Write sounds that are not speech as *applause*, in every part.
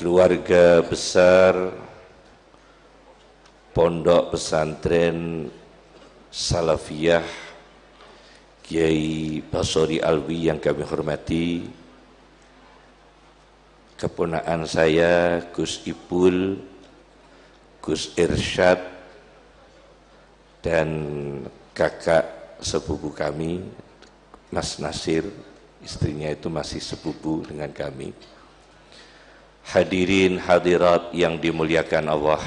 keluarga besar Pondok Pesantren Salafiyah Kiai Basori Alwi yang kami hormati keponaan saya Gus Ipul Gus Irsyad dan kakak sepupu kami Mas Nasir. Istrinya itu masih sepupu dengan kami Hadirin hadirat yang dimuliakan Allah.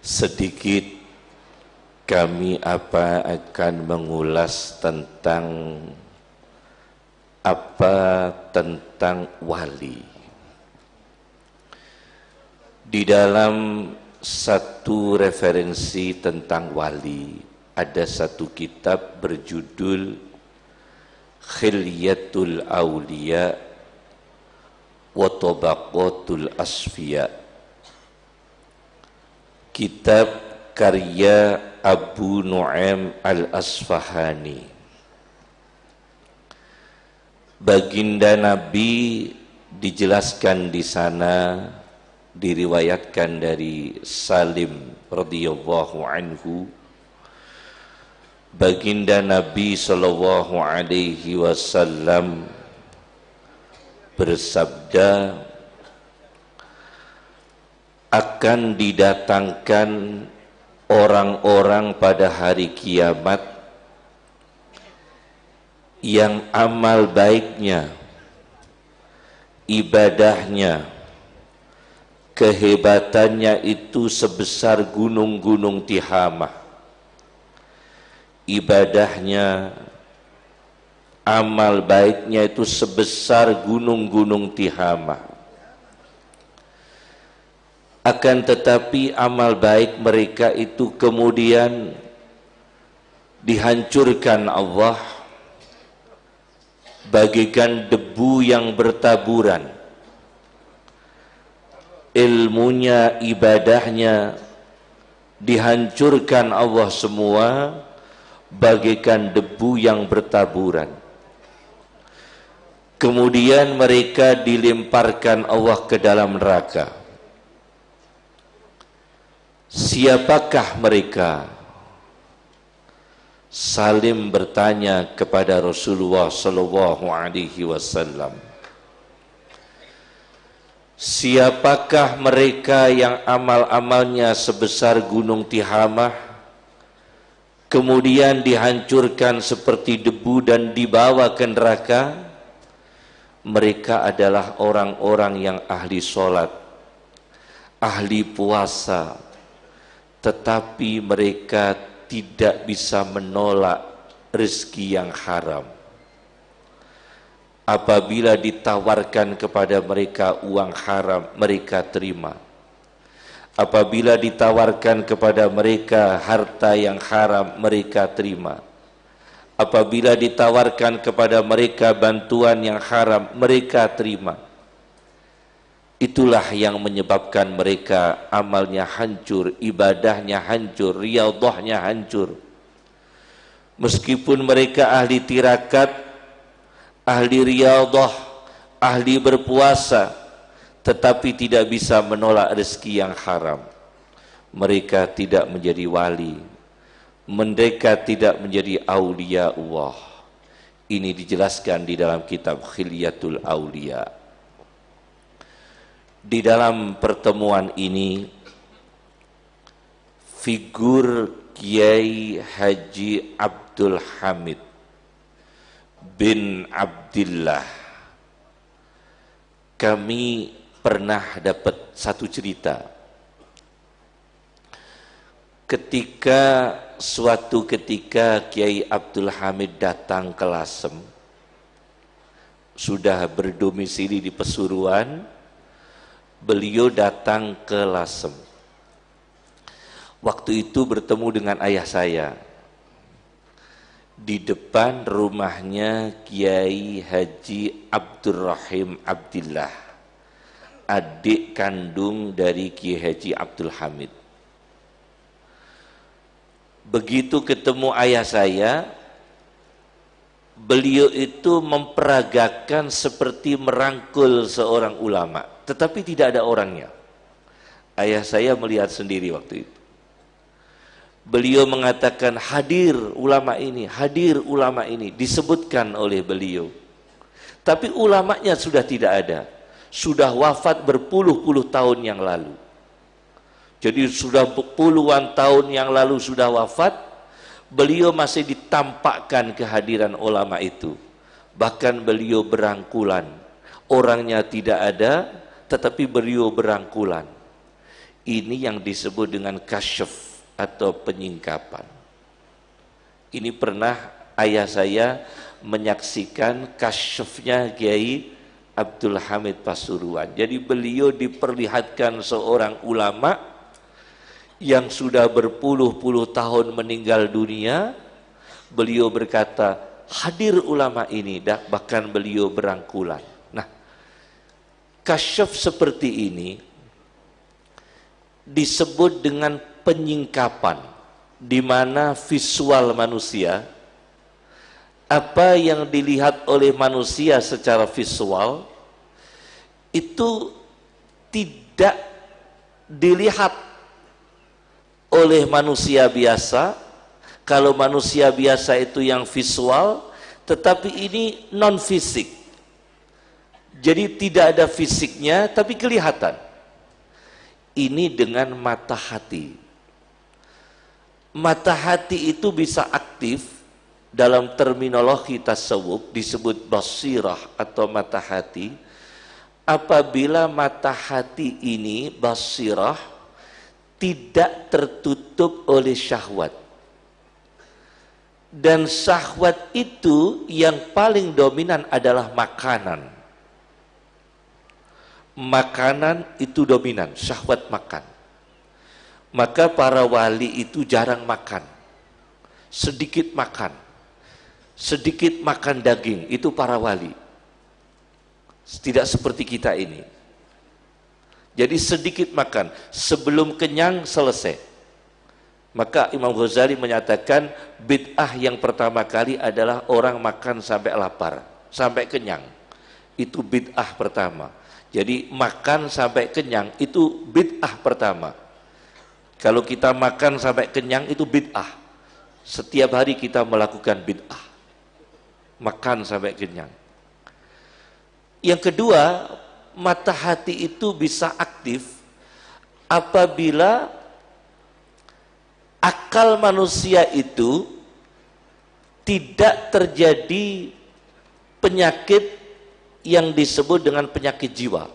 Sedikit kami apa akan mengulas tentang apa tentang wali. Di dalam satu referensi tentang wali ada satu kitab berjudul Khilyatul Aulia wa Tabaqatul Asfiya. Kitab karya Abu Nu'aim Al-Asfahani. Baginda Nabi dijelaskan di sana diriwayatkan dari Salim radhiyallahu anhu. Baginda Nabi sallallahu alaihi wasallam bersabda akan didatangkan orang-orang pada hari kiamat yang amal baiknya, ibadahnya, kehebatannya itu sebesar gunung-gunung Tihamah. Ibadahnya, amal baiknya itu sebesar gunung-gunung Tihamah. Akan tetapi amal baik mereka itu kemudian dihancurkan Allah bagikan debu yang bertaburan ilmunya ibadahnya dihancurkan Allah semua bagikan debu yang bertaburan kemudian mereka dilemparkan Allah ke dalam neraka. Siapakah mereka? Salim bertanya kepada Rasulullah sallallahu alaihi wasallam. Siapakah mereka yang amal-amalnya sebesar gunung Tihamah? Kemudian dihancurkan seperti debu dan dibawa ke neraka mereka adalah orang-orang yang ahli solat ahli puasa tetapi mereka tidak bisa menolak rezeki yang haram. Apabila ditawarkan kepada mereka uang haram, mereka terima. Apabila ditawarkan kepada mereka harta yang haram, mereka terima. Apabila ditawarkan kepada mereka bantuan yang haram, mereka terima Itulah yang menyebabkan mereka amalnya hancur, ibadahnya hancur, riyadhahnya hancur. Meskipun mereka ahli tirakat, ahli riyadhah, ahli berpuasa, tetapi tidak bisa menolak rezeki yang haram. Mereka tidak menjadi wali, mereka tidak menjadi aulia Allah. Ini dijelaskan di dalam kitab Khilyatul Aulia. Di dalam pertemuan ini figur Kiai Haji Abdul Hamid bin Abdullah kami pernah dapat satu cerita. Ketika suatu ketika Kiai Abdul Hamid datang ke Lasem sudah berdomisili di Pesuruan beliau datang ke Lasem. Waktu itu bertemu dengan ayah saya di depan rumahnya Kiai Haji Abdurrahim Abdillah, adik kandung dari Kiai Haji Abdul Hamid. Begitu ketemu ayah saya, beliau itu memperagakan seperti merangkul seorang ulama, tetapi tidak ada orangnya. Ayah saya melihat sendiri waktu itu. Beliau mengatakan hadir ulama ini, hadir ulama ini disebutkan oleh beliau. Tapi ulamanya sudah tidak ada. Sudah wafat berpuluh-puluh tahun yang lalu. Jadi sudah puluhan tahun yang lalu sudah wafat, beliau masih ditampakkan kehadiran ulama itu. Bahkan beliau berangkulan. Orangnya tidak ada, tetapi beliau berangkulan. Ini yang disebut dengan kasyaf atau penyingkapan. Ini pernah ayah saya menyaksikan kasyafnya Kiai Abdul Hamid Pasuruan. Jadi beliau diperlihatkan seorang ulama yang sudah berpuluh-puluh tahun meninggal dunia, beliau berkata, hadir ulama ini, bahkan beliau berangkulan. Nah, kasyaf seperti ini disebut dengan penyingkapan, di mana visual manusia, apa yang dilihat oleh manusia secara visual, itu tidak dilihat oleh manusia biasa kalau manusia biasa itu yang visual tetapi ini non fisik jadi tidak ada fisiknya tapi kelihatan. Ini dengan mata hati. Mata hati itu bisa aktif dalam terminologi tasawuf disebut basirah atau mata hati. Apabila mata hati ini basirah tidak tertutup oleh syahwat. Dan syahwat itu yang paling dominan adalah makanan. Makanan itu dominan, syahwat makan. Maka para wali itu jarang makan. Sedikit makan. Sedikit makan daging, itu para wali. Tidak seperti kita ini jadi sedikit makan, sebelum kenyang selesai. Maka Imam Ghazali menyatakan bid'ah yang pertama kali adalah orang makan sampai lapar, sampai kenyang. Itu bid'ah pertama. Jadi makan sampai kenyang itu bid'ah pertama. Kalau kita makan sampai kenyang itu bid'ah. Setiap hari kita melakukan bid'ah. Makan sampai kenyang. Yang kedua, mata hati itu bisa aktif apabila akal manusia itu tidak terjadi penyakit yang disebut dengan penyakit jiwa.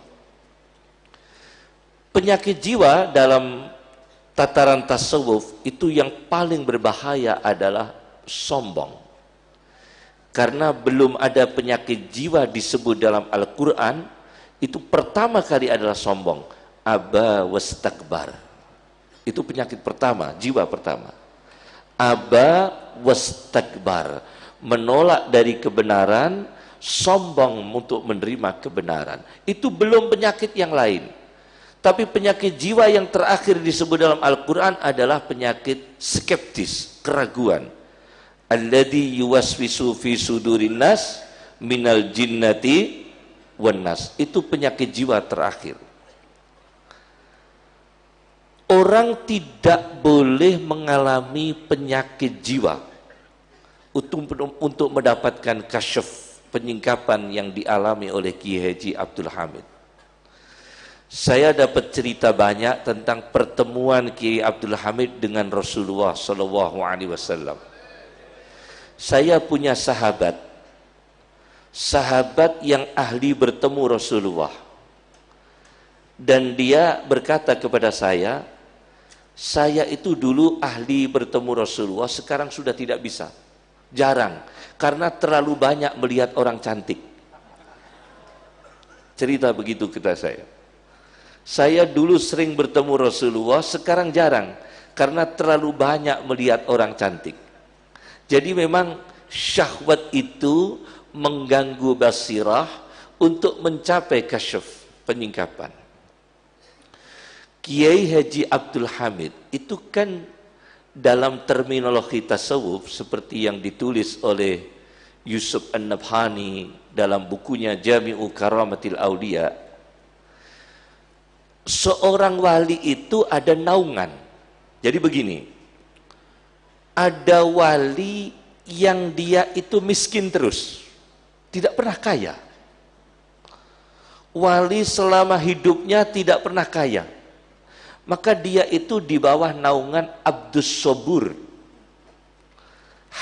Penyakit jiwa dalam tataran tasawuf itu yang paling berbahaya adalah sombong. Karena belum ada penyakit jiwa disebut dalam Al-Quran itu pertama kali adalah sombong. Aba wastakbar. Itu penyakit pertama jiwa pertama. Aba wastakbar. Menolak dari kebenaran sombong untuk menerima kebenaran. Itu belum penyakit yang lain. Tapi penyakit jiwa yang terakhir disebut dalam Al-Quran adalah penyakit skeptis, keraguan. Alladhi yuwaswisu fi sudurin nas minal jinnati wenas itu penyakit jiwa terakhir orang tidak boleh mengalami penyakit jiwa untuk mendapatkan kasyaf penyingkapan yang dialami oleh Kiai Haji Abdul Hamid saya dapat cerita banyak tentang pertemuan Kiai Abdul Hamid dengan Rasulullah Sallallahu Alaihi Wasallam. Saya punya sahabat sahabat yang ahli bertemu Rasulullah. Dan dia berkata kepada saya saya itu dulu ahli bertemu Rasulullah sekarang sudah tidak bisa. Jarang karena terlalu banyak melihat orang cantik. Cerita begitu kita saya. Saya dulu sering bertemu Rasulullah sekarang jarang karena terlalu banyak melihat orang cantik. Jadi memang syahwat itu mengganggu basirah untuk mencapai kasyaf penyingkapan. Kiai Haji Abdul Hamid itu kan dalam terminologi tasawuf seperti yang ditulis oleh Yusuf An-Nabhani dalam bukunya Jami'u Karamatil Aulia seorang wali itu ada naungan jadi begini ada wali yang dia itu miskin terus tidak pernah kaya wali selama hidupnya tidak pernah kaya maka dia itu di bawah naungan Abdus Sobur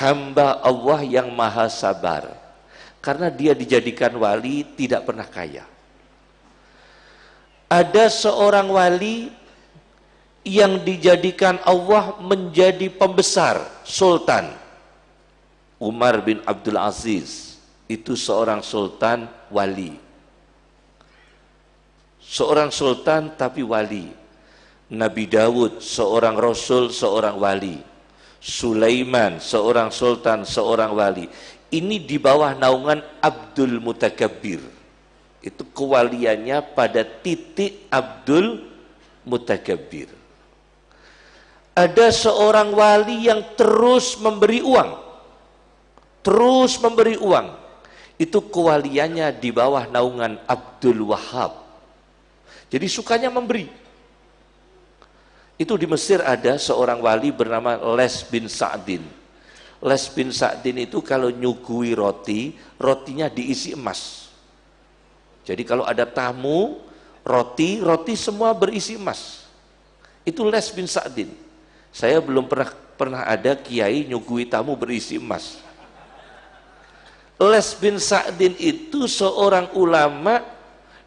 hamba Allah yang maha sabar karena dia dijadikan wali tidak pernah kaya. Ada seorang wali yang dijadikan Allah menjadi pembesar sultan. Umar bin Abdul Aziz itu seorang sultan wali. Seorang sultan tapi wali. Nabi Dawud seorang rasul, seorang wali. Sulaiman seorang sultan, seorang wali ini di bawah naungan Abdul Mutakabbir. Itu kewaliannya pada titik Abdul Mutakabbir. Ada seorang wali yang terus memberi uang. Terus memberi uang. Itu kewaliannya di bawah naungan Abdul Wahab. Jadi sukanya memberi. Itu di Mesir ada seorang wali bernama Les bin Sa'din Les bin Sa'din itu kalau nyugui roti, rotinya diisi emas. Jadi kalau ada tamu, roti, roti semua berisi emas. Itu Les bin Sa'din. Saya belum pernah pernah ada kiai nyugui tamu berisi emas. Les bin Sa'din itu seorang ulama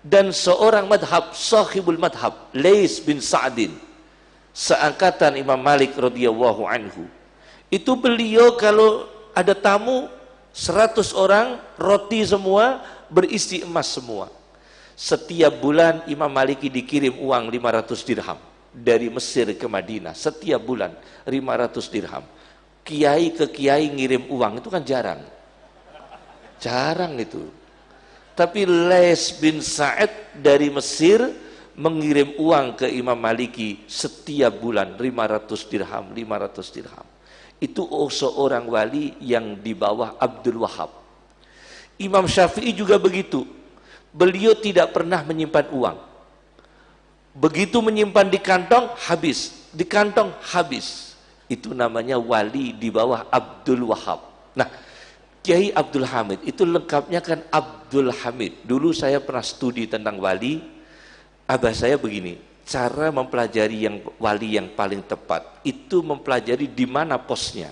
dan seorang madhab, sahibul madhab, Leis bin Sa'din. Seangkatan Imam Malik radhiyallahu anhu. Itu beliau kalau ada tamu 100 orang roti semua berisi emas semua. Setiap bulan Imam Maliki dikirim uang 500 dirham dari Mesir ke Madinah. Setiap bulan 500 dirham. Kiai ke kiai ngirim uang itu kan jarang jarang itu tapi Les bin Sa'id dari Mesir mengirim uang ke Imam Maliki setiap bulan 500 dirham 500 dirham itu seorang wali yang di bawah Abdul Wahab. Imam Syafi'i juga begitu. Beliau tidak pernah menyimpan uang. Begitu menyimpan di kantong, habis. Di kantong, habis. Itu namanya wali di bawah Abdul Wahab. Nah, Kiai Abdul Hamid, itu lengkapnya kan Abdul Hamid. Dulu saya pernah studi tentang wali, abah saya begini, cara mempelajari yang wali yang paling tepat itu mempelajari di mana posnya.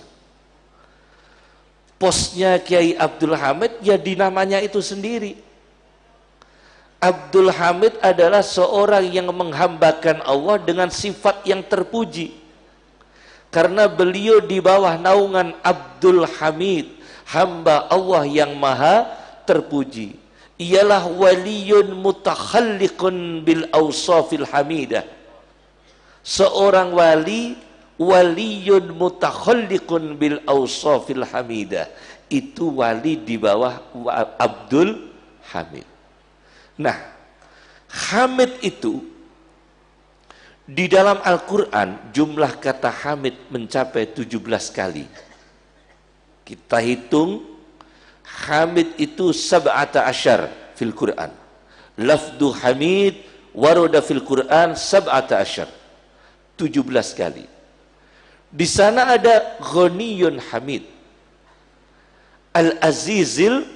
Posnya Kiai Abdul Hamid ya di namanya itu sendiri. Abdul Hamid adalah seorang yang menghambakan Allah dengan sifat yang terpuji. Karena beliau di bawah naungan Abdul Hamid, hamba Allah yang maha terpuji. Ialah waliyun mutakhalliqun bil awsafil hamidah. Seorang wali waliyun mutakhalliqun bil awsafil hamidah. Itu wali di bawah Abdul Hamid. Nah Hamid itu di dalam Al-Quran jumlah kata Hamid mencapai 17 kali kita hitung Hamid itu sab'ata asyar fil Quran. Lafdu Hamid waroda fil Quran sab'ata asyar. 17 kali. Di sana ada Ghaniyun Hamid. Al-Azizil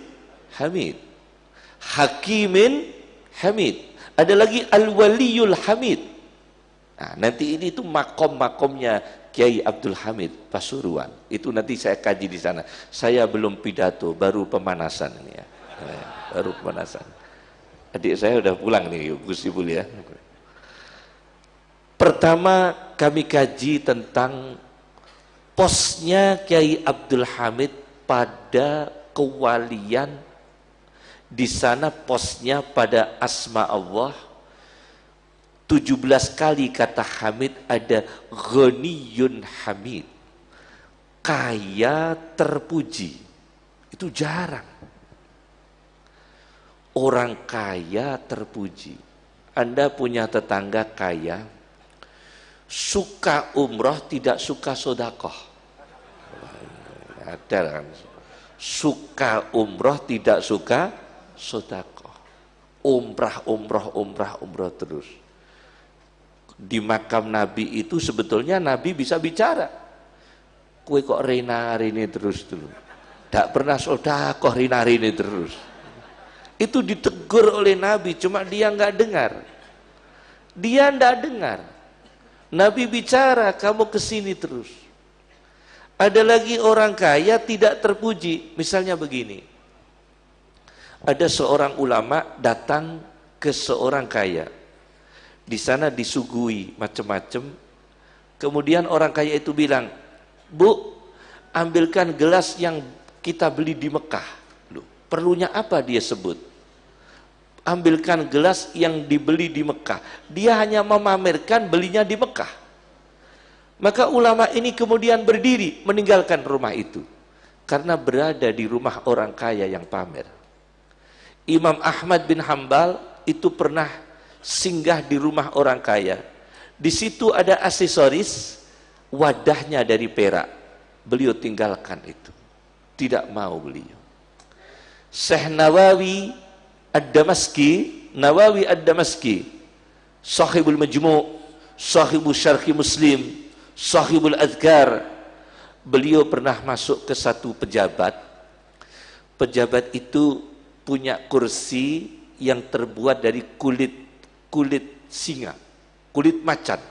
Hamid. Hakimin Hamid. Ada lagi Al-Waliyul Hamid. Nah, nanti ini itu makom-makomnya Kiai Abdul Hamid Pasuruan. Itu nanti saya kaji di sana. Saya belum pidato, baru pemanasan ini ya. Eh, baru pemanasan. Adik saya udah pulang nih, Gus Ibul ya. Pertama kami kaji tentang posnya Kiai Abdul Hamid pada kewalian di sana posnya pada asma Allah 17 kali kata Hamid ada ghaniyun Hamid. Kaya terpuji. Itu jarang. Orang kaya terpuji. Anda punya tetangga kaya, suka umroh tidak suka sodakoh. Ada kan? suka umroh tidak suka sodakoh umrah umroh umrah umroh terus di makam Nabi itu sebetulnya Nabi bisa bicara kue kok rina ini terus dulu tidak pernah sodakoh rina ini terus itu ditegur oleh Nabi cuma dia nggak dengar dia nggak dengar Nabi bicara kamu ke sini terus ada lagi orang kaya tidak terpuji. Misalnya begini. Ada seorang ulama datang ke seorang kaya. Di sana disuguhi macam-macam. Kemudian orang kaya itu bilang, "Bu, ambilkan gelas yang kita beli di Mekah." Loh, perlunya apa dia sebut? Ambilkan gelas yang dibeli di Mekah. Dia hanya memamerkan belinya di Mekah. Maka ulama ini kemudian berdiri meninggalkan rumah itu karena berada di rumah orang kaya yang pamer. Imam Ahmad bin Hambal itu pernah singgah di rumah orang kaya. Di situ ada aksesoris wadahnya dari perak. Beliau tinggalkan itu. Tidak mau beliau. Syekh Nawawi Ad-Damaski, Nawawi Ad-Damaski, Sahibul Majmu', Sahibul Syarhi Muslim, sahibul adhkar beliau pernah masuk ke satu pejabat pejabat itu punya kursi yang terbuat dari kulit kulit singa kulit macan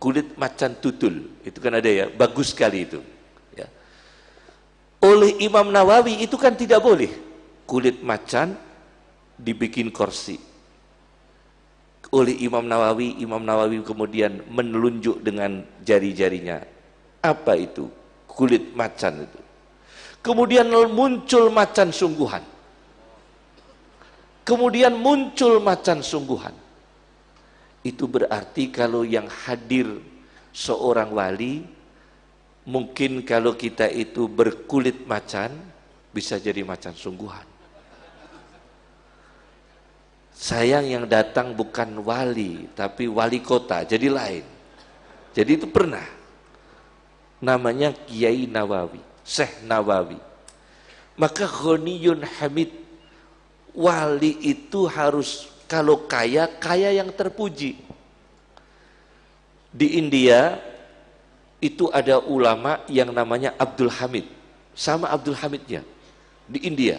kulit macan tutul itu kan ada ya bagus sekali itu ya. oleh Imam Nawawi itu kan tidak boleh kulit macan dibikin kursi oleh Imam Nawawi, Imam Nawawi kemudian menelunjuk dengan jari-jarinya. Apa itu? Kulit macan itu. Kemudian muncul macan sungguhan. Kemudian muncul macan sungguhan. Itu berarti kalau yang hadir seorang wali, mungkin kalau kita itu berkulit macan, bisa jadi macan sungguhan. Sayang yang datang bukan wali, tapi wali kota, jadi lain. Jadi itu pernah. Namanya Kiai Nawawi, Syekh Nawawi. Maka Khoniyun Hamid, wali itu harus kalau kaya, kaya yang terpuji. Di India, itu ada ulama yang namanya Abdul Hamid. Sama Abdul Hamidnya. Di India.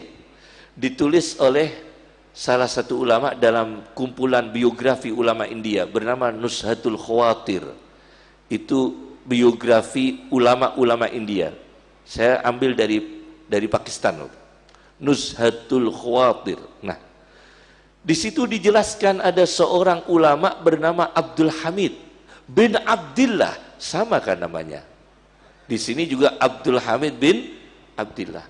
Ditulis oleh salah satu ulama dalam kumpulan biografi ulama India bernama Nushatul Khawatir. Itu biografi ulama-ulama India. Saya ambil dari dari Pakistan. Nushatul Khawatir. Nah, di situ dijelaskan ada seorang ulama bernama Abdul Hamid bin Abdullah, sama kan namanya. Di sini juga Abdul Hamid bin Abdullah.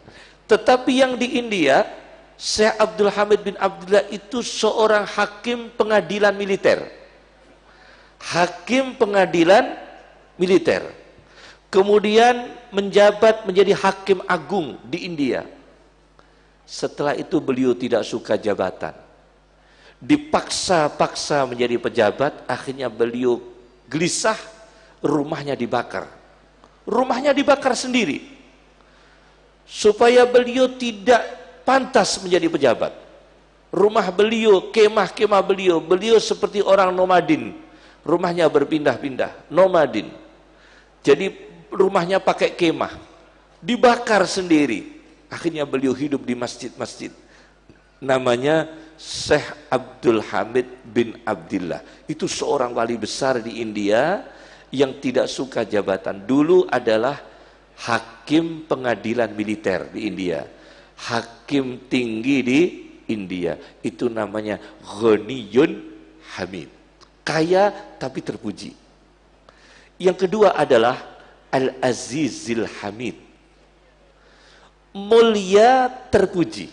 Tetapi yang di India Syekh Abdul Hamid bin Abdullah itu seorang hakim pengadilan militer. Hakim pengadilan militer. Kemudian menjabat menjadi hakim agung di India. Setelah itu beliau tidak suka jabatan. Dipaksa-paksa menjadi pejabat, akhirnya beliau gelisah, rumahnya dibakar. Rumahnya dibakar sendiri. Supaya beliau tidak pantas menjadi pejabat. Rumah beliau, kemah-kemah beliau, beliau seperti orang nomadin. Rumahnya berpindah-pindah, nomadin. Jadi rumahnya pakai kemah. Dibakar sendiri. Akhirnya beliau hidup di masjid-masjid. Namanya Syekh Abdul Hamid bin Abdullah. Itu seorang wali besar di India yang tidak suka jabatan. Dulu adalah hakim pengadilan militer di India hakim tinggi di India itu namanya Ghaniyun Hamid kaya tapi terpuji yang kedua adalah Al-Azizil Hamid mulia terpuji.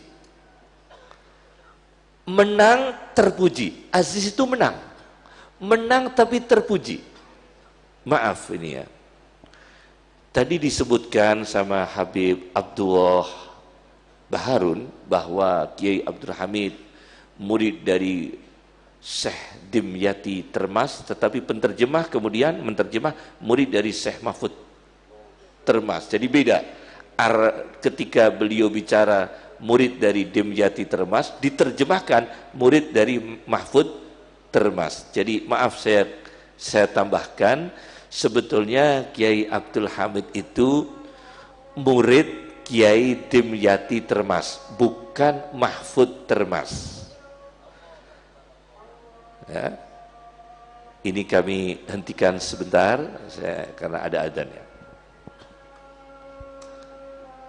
Menang terpuji. Aziz itu menang. Menang tapi terpuji. Maaf ini ya. Tadi disebutkan sama Habib Abdullah Baharun bahwa Kiai Abdul Hamid murid dari Syekh Dimyati Termas tetapi penterjemah kemudian menterjemah murid dari Syekh Mahfud Termas. Jadi beda ketika beliau bicara murid dari Dimyati Termas diterjemahkan murid dari Mahfud Termas. Jadi maaf saya saya tambahkan sebetulnya Kiai Abdul Hamid itu murid Kiai Dimyati Termas, bukan Mahfud Termas. Ya. Ini kami hentikan sebentar saya, karena ada adanya.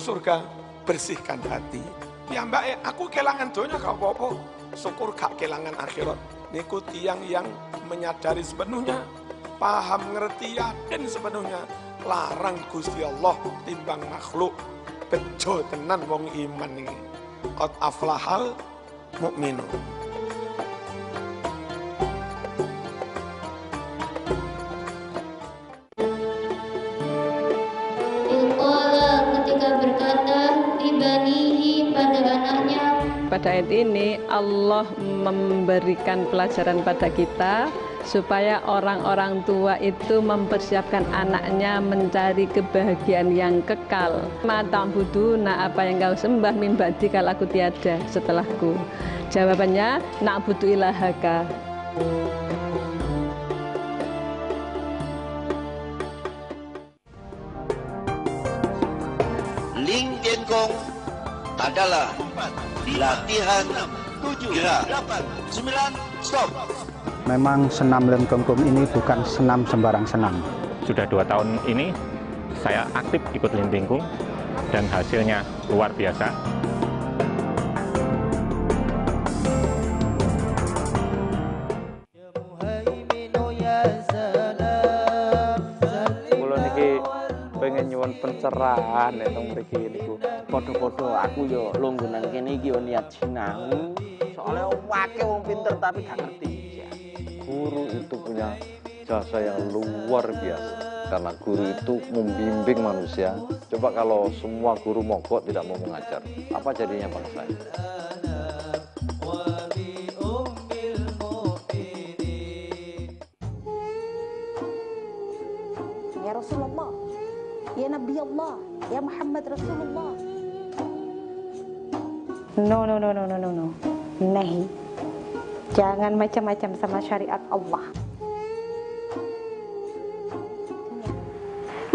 Masuk surga, bersihkan hati. Ya mbak, aku kelangan dunia gak apa-apa. Syukur gak kelangan akhirat. Niku tiang yang menyadari sepenuhnya, paham ngerti yakin sepenuhnya. Larang Gusti Allah timbang makhluk. Bejo tenan wong iman ini. Qad aflahal mukminun. Pada ayat ini Allah memberikan pelajaran pada kita supaya orang-orang tua itu mempersiapkan anaknya mencari kebahagiaan yang kekal. Mata budu, nah apa yang kau sembah mimbadi kalau aku tiada setelahku. Jawabannya, nak butuh ilahaka. Ling adalah latihan tujuh, delapan, sembilan, stop. Memang senam lengkongkong ini bukan senam sembarang senam. Sudah dua tahun ini saya aktif ikut lintingkung dan hasilnya luar biasa. Pencerahan nek teng mriki niku. Padha-padha aku yo lungguh nang kene iki yo niat sinau. Soale wake wong pinter tapi gak ngerti. Guru itu punya jasa yang luar biasa. Karena guru itu membimbing manusia. Coba kalau semua guru mogok tidak mau mengajar, apa jadinya bangsa ini? Allah, Ya Muhammad Rasulullah. No, no, no, no, no, no, no. Nahi. Jangan macam-macam sama syariat Allah.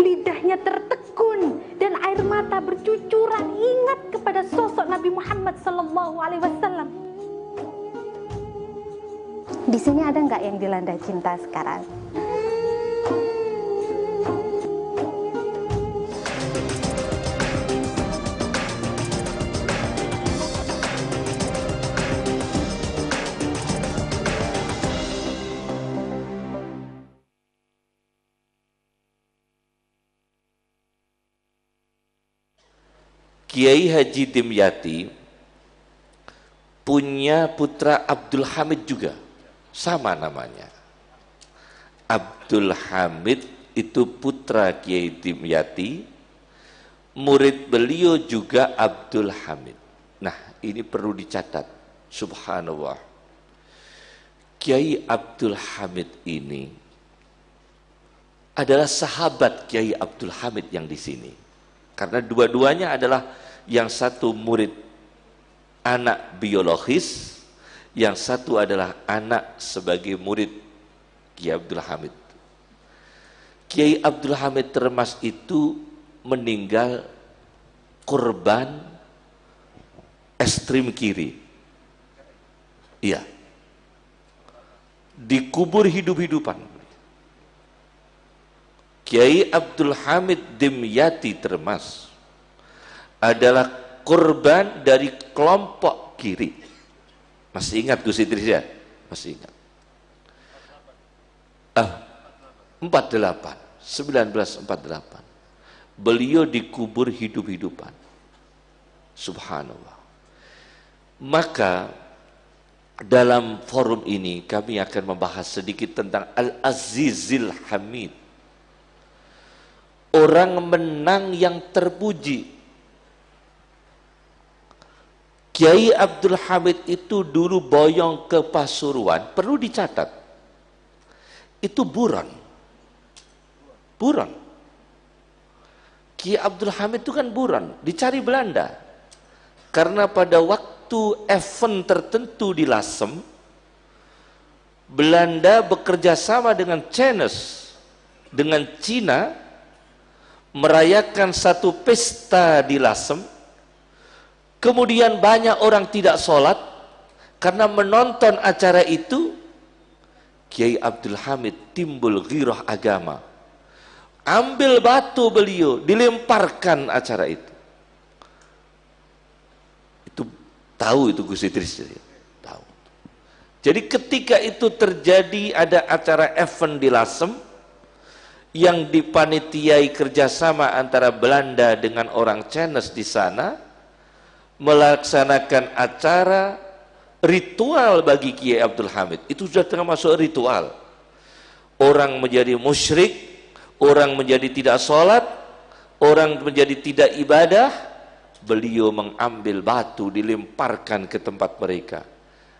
Lidahnya tertekun dan air mata bercucuran ingat kepada sosok Nabi Muhammad Sallallahu Alaihi Wasallam. Di sini ada nggak yang dilanda cinta sekarang? Kiai Haji Dimyati punya putra Abdul Hamid juga. Sama namanya. Abdul Hamid itu putra Kiai Dimyati. Murid beliau juga Abdul Hamid. Nah ini perlu dicatat. Subhanallah. Kiai Abdul Hamid ini adalah sahabat Kiai Abdul Hamid yang di sini. Karena dua-duanya adalah yang satu murid anak biologis, yang satu adalah anak sebagai murid Kiai Abdul Hamid. Kiai Abdul Hamid Termas itu meninggal korban ekstrim kiri. Iya. Dikubur hidup-hidupan. Kiai Abdul Hamid Dimyati termas adalah korban dari kelompok kiri. Masih ingat Gus Idris ya? Masih ingat. Ah, 48, 1948. Beliau dikubur hidup-hidupan. Subhanallah. Maka dalam forum ini kami akan membahas sedikit tentang Al-Azizil Hamid. Orang menang yang terpuji. Kiai Abdul Hamid itu dulu boyong ke Pasuruan, perlu dicatat. Itu buron. Buron. Kiai Abdul Hamid itu kan buron, dicari Belanda. Karena pada waktu event tertentu di Lasem, Belanda bekerja sama dengan Chinese, dengan Cina, merayakan satu pesta di Lasem, Kemudian banyak orang tidak sholat karena menonton acara itu Kiai Abdul Hamid timbul ghirah agama. Ambil batu beliau, dilemparkan acara itu. Itu tahu itu Gus Idris. Tahu. Jadi ketika itu terjadi ada acara event di Lasem yang dipanitiai kerjasama antara Belanda dengan orang Chinese di sana, melaksanakan acara ritual bagi Kiai Abdul Hamid. Itu sudah termasuk ritual. Orang menjadi musyrik orang menjadi tidak sholat orang menjadi tidak ibadah beliau mengambil batu dilemparkan ke tempat mereka.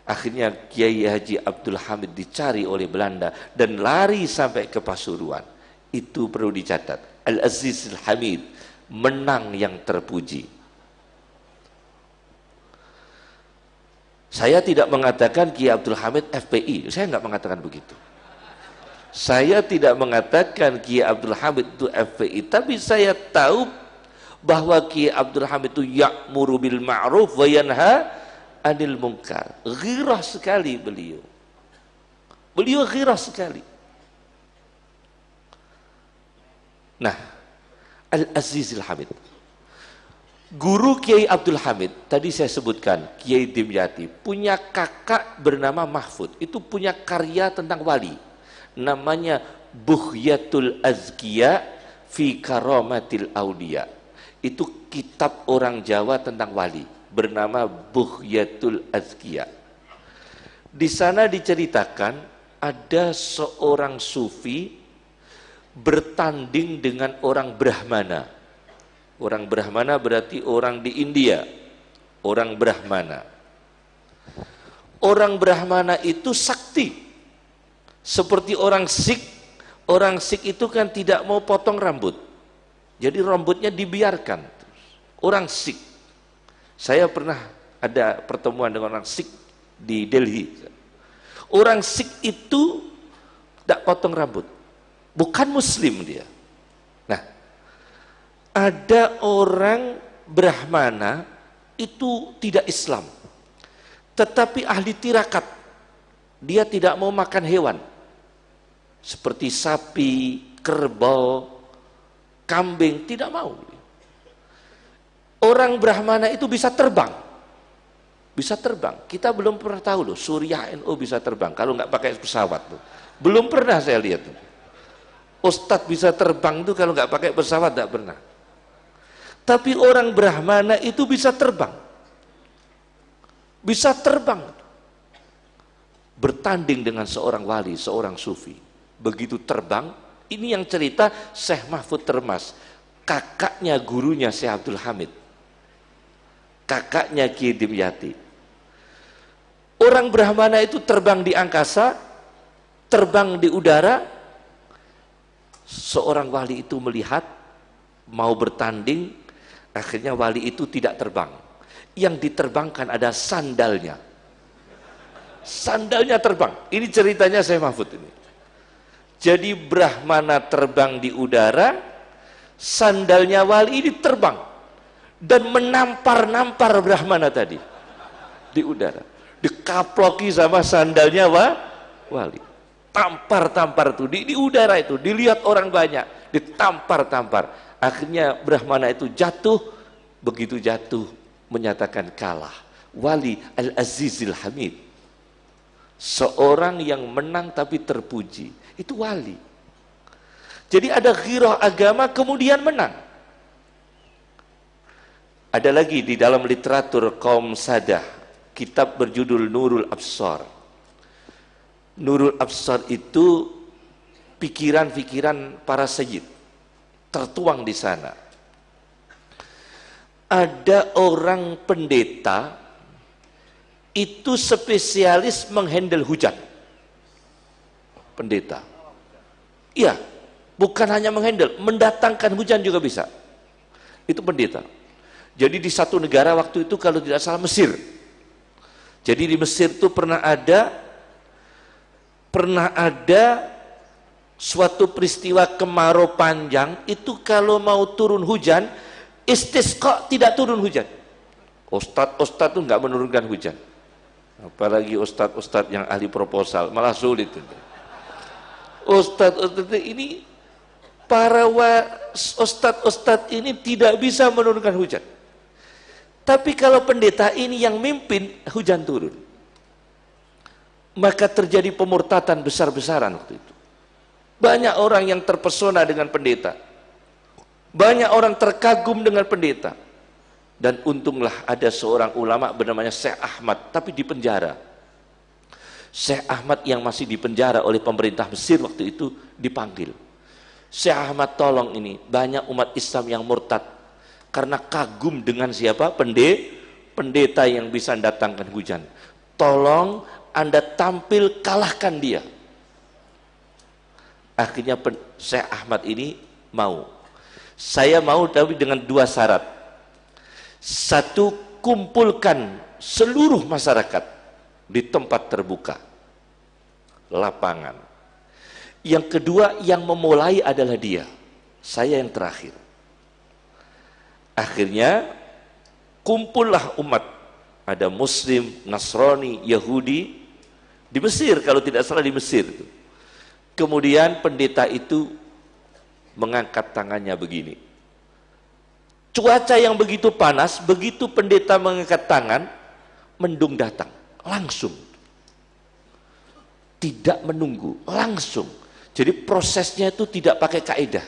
Akhirnya Kiai Haji Abdul Hamid dicari oleh Belanda dan lari sampai ke Pasuruan. Itu perlu dicatat. Al-Aziz Al-Hamid menang yang terpuji Saya tidak mengatakan Kiai Abdul Hamid FPI, saya nggak mengatakan begitu. Saya tidak mengatakan Kiai Abdul Hamid itu FPI, tapi saya tahu bahwa Kiai Abdul Hamid itu ya'muru bil ma'ruf wa yanha anil munkar. Ghirah sekali beliau. Beliau ghirah sekali. Nah, Al-Azizil Hamid. Guru Kiai Abdul Hamid, tadi saya sebutkan, Kiai Dimyati, punya kakak bernama Mahfud. Itu punya karya tentang wali. Namanya Buhyatul Azkiya fi Karomatil Aulia. Itu kitab orang Jawa tentang wali. Bernama Buhyatul Azkiya. Di sana diceritakan ada seorang sufi bertanding dengan orang Brahmana Orang Brahmana berarti orang di India. Orang Brahmana. Orang Brahmana itu sakti. Seperti orang Sikh, orang Sikh itu kan tidak mau potong rambut. Jadi rambutnya dibiarkan. Orang Sikh. Saya pernah ada pertemuan dengan orang Sikh di Delhi. Orang Sikh itu tidak potong rambut. Bukan muslim dia ada orang Brahmana itu tidak Islam. Tetapi ahli tirakat. Dia tidak mau makan hewan. Seperti sapi, kerbau, kambing tidak mau. Orang Brahmana itu bisa terbang. Bisa terbang. Kita belum pernah tahu loh Surya NU bisa terbang. Kalau nggak pakai pesawat tuh. Belum pernah saya lihat tuh. Ustadz bisa terbang tuh kalau nggak pakai pesawat nggak pernah tapi orang Brahmana itu bisa terbang. Bisa terbang. Bertanding dengan seorang wali, seorang sufi. Begitu terbang, ini yang cerita Syekh Mahfud Termas. Kakaknya gurunya Syekh Abdul Hamid. Kakaknya Ki Dimyati. Orang Brahmana itu terbang di angkasa, terbang di udara. Seorang wali itu melihat, mau bertanding, Akhirnya wali itu tidak terbang. Yang diterbangkan ada sandalnya. Sandalnya terbang. Ini ceritanya saya Mahfud ini. Jadi Brahmana terbang di udara, sandalnya wali ini terbang. dan menampar-nampar Brahmana tadi di udara dikaploki sama sandalnya wa, wali tampar-tampar itu di, di udara itu dilihat orang banyak ditampar-tampar akhirnya Brahmana itu jatuh. Begitu jatuh menyatakan kalah. Wali al-azizil hamid. Seorang yang menang tapi terpuji. Itu wali. Jadi ada ghirah agama kemudian menang. Ada lagi di dalam literatur kaum sadah, kitab berjudul Nurul Absar. Nurul Absar itu pikiran-pikiran para sayyid tertuang di sana. Ada orang pendeta itu spesialis menghandle hujan. Pendeta. Iya, bukan hanya menghandle, mendatangkan hujan juga bisa. Itu pendeta. Jadi di satu negara waktu itu kalau tidak salah Mesir. Jadi di Mesir itu pernah ada pernah ada suatu peristiwa kemarau panjang itu kalau mau turun hujan istisqa tidak turun hujan. Ustadz-ustadz itu nggak menurunkan hujan. Apalagi ustadz-ustadz yang ahli proposal malah sulit itu. Ustadz-ustadz ini para ustadz-ustadz ini tidak bisa menurunkan hujan. Tapi kalau pendeta ini yang mimpin, hujan turun. Maka terjadi pemurtatan besar-besaran waktu itu. Banyak orang yang terpesona dengan pendeta. Banyak orang terkagum dengan pendeta. Dan untunglah ada seorang ulama bernamanya Syekh Ahmad, tapi di penjara. Syekh Ahmad yang masih di penjara oleh pemerintah Mesir waktu itu dipanggil. Syekh Ahmad tolong ini, banyak umat Islam yang murtad karena kagum dengan siapa pendeta pendeta yang bisa datangkan hujan tolong anda tampil kalahkan dia akhirnya Syekh Ahmad ini mau. Saya mau tapi dengan dua syarat. Satu kumpulkan seluruh masyarakat di tempat terbuka. Lapangan. Yang kedua yang memulai adalah dia. Saya yang terakhir. Akhirnya kumpullah umat. Ada Muslim, Nasrani, Yahudi di Mesir kalau tidak salah di Mesir. Kemudian pendeta itu mengangkat tangannya begini. Cuaca yang begitu panas, begitu pendeta mengangkat tangan, mendung datang langsung. Tidak menunggu, langsung. Jadi prosesnya itu tidak pakai kaidah.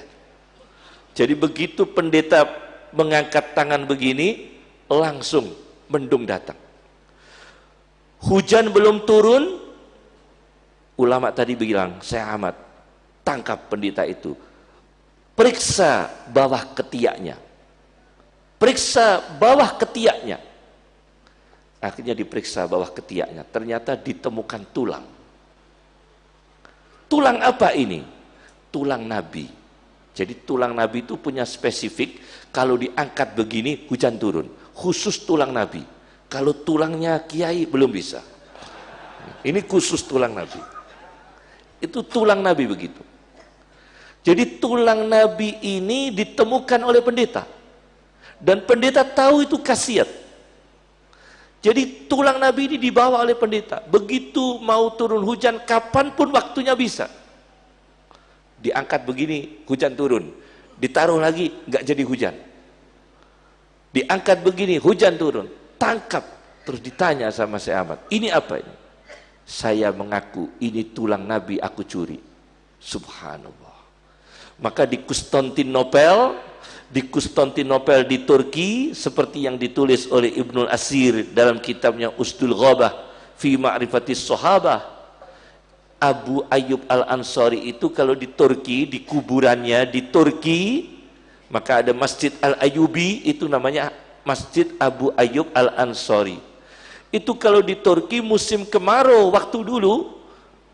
Jadi begitu pendeta mengangkat tangan begini langsung mendung datang hujan belum turun ulama tadi bilang saya amat tangkap pendeta itu periksa bawah ketiaknya periksa bawah ketiaknya akhirnya diperiksa bawah ketiaknya ternyata ditemukan tulang tulang apa ini tulang nabi jadi tulang Nabi itu punya spesifik, kalau diangkat begini hujan turun. Khusus tulang Nabi. Kalau tulangnya kiai belum bisa. Ini khusus tulang Nabi. Itu tulang Nabi begitu. Jadi tulang Nabi ini ditemukan oleh pendeta. Dan pendeta tahu itu khasiat. Jadi tulang Nabi ini dibawa oleh pendeta. Begitu mau turun hujan, kapan pun waktunya bisa diangkat begini hujan turun ditaruh lagi nggak jadi hujan diangkat begini hujan turun tangkap terus ditanya sama si Ahmad ini apa ini saya mengaku ini tulang Nabi aku curi subhanallah maka di Konstantinopel di Konstantinopel di Turki seperti yang ditulis oleh Ibnul Asir dalam kitabnya Ustul Ghabah fi ma'rifatis sahabah Abu Ayyub Al-Ansari itu kalau di Turki, di kuburannya di Turki, maka ada Masjid Al-Ayubi, itu namanya Masjid Abu Ayyub Al-Ansari. Itu kalau di Turki musim kemarau waktu dulu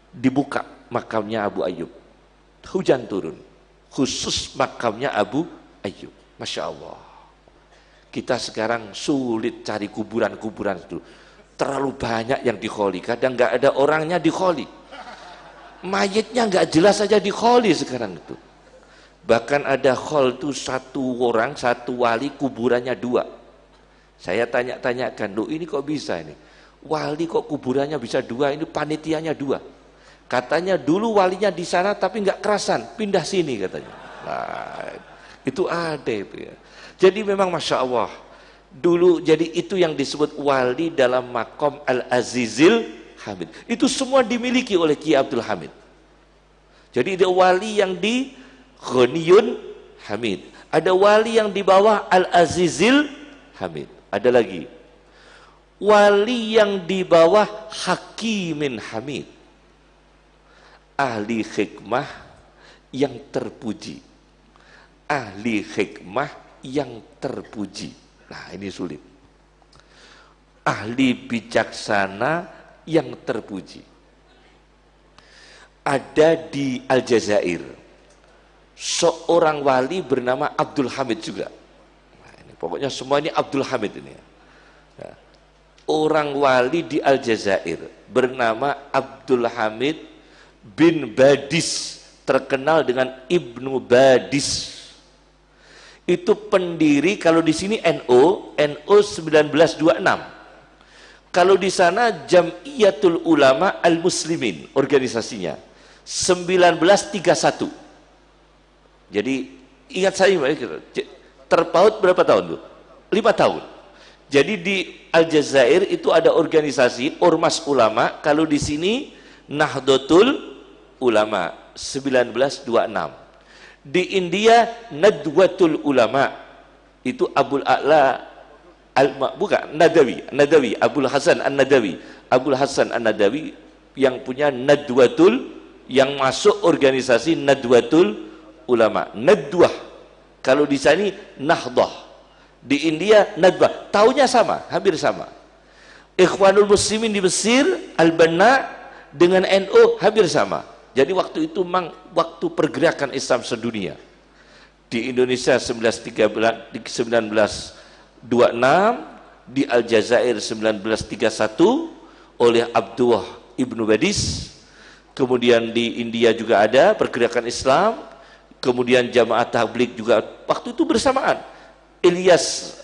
dibuka makamnya Abu Ayyub. Hujan turun. Khusus makamnya Abu Ayyub. Masya Allah. Kita sekarang sulit cari kuburan-kuburan itu. Terlalu banyak yang dikholi. Kadang nggak ada orangnya dikholi mayitnya nggak jelas saja di kholi sekarang itu Bahkan ada khol itu satu orang, satu wali kuburannya dua. Saya tanya-tanyakan, loh ini kok bisa ini? Wali kok kuburannya bisa dua, ini panitianya dua. Katanya dulu walinya di sana tapi nggak kerasan, pindah sini katanya. Nah, itu ada itu ya. Jadi memang Masya Allah, dulu jadi itu yang disebut wali dalam makom Al-Azizil Hamid. Itu semua dimiliki oleh Ki Abdul Hamid. Jadi ada wali yang di Ghaniyun Hamid. Ada wali yang di bawah Al-Azizil Hamid. Ada lagi. Wali yang di bawah Hakimin Hamid. Ahli hikmah yang terpuji. Ahli hikmah yang terpuji. Nah ini sulit. Ahli bijaksana yang terpuji. Ada di Aljazair seorang wali bernama Abdul Hamid juga. Pokoknya semua ini Abdul Hamid ini. Nah, orang wali di Aljazair bernama Abdul Hamid bin Badis terkenal dengan Ibnu Badis. Itu pendiri kalau di sini NO, NO 1926. Kalau di sana Jamiyatul Ulama Al-Muslimin organisasinya 1931 jadi ingat saya. Terpaut berapa tahun tuh? Lima tahun. Jadi di Aljazair itu ada organisasi ormas ulama. Kalau di sini Nahdlatul Ulama 1926. Di India Nadwatul Ulama itu Abul A'la al bukan Nadawi, Nadawi Abul Hasan An-Nadawi. Abul Hasan An-Nadawi yang punya Nadwatul yang masuk organisasi Nadwatul ulama nadwah kalau di sini nahdah di India nadwah taunya sama hampir sama. Ikhwanul muslimin di Mesir al-banna dengan NU hampir sama. Jadi waktu itu memang waktu pergerakan Islam sedunia. Di Indonesia 1913 1926 di Aljazair 1931 oleh Abdullah Ibnu Badis. Kemudian di India juga ada pergerakan Islam kemudian jamaah tablik juga waktu itu bersamaan. Ilyas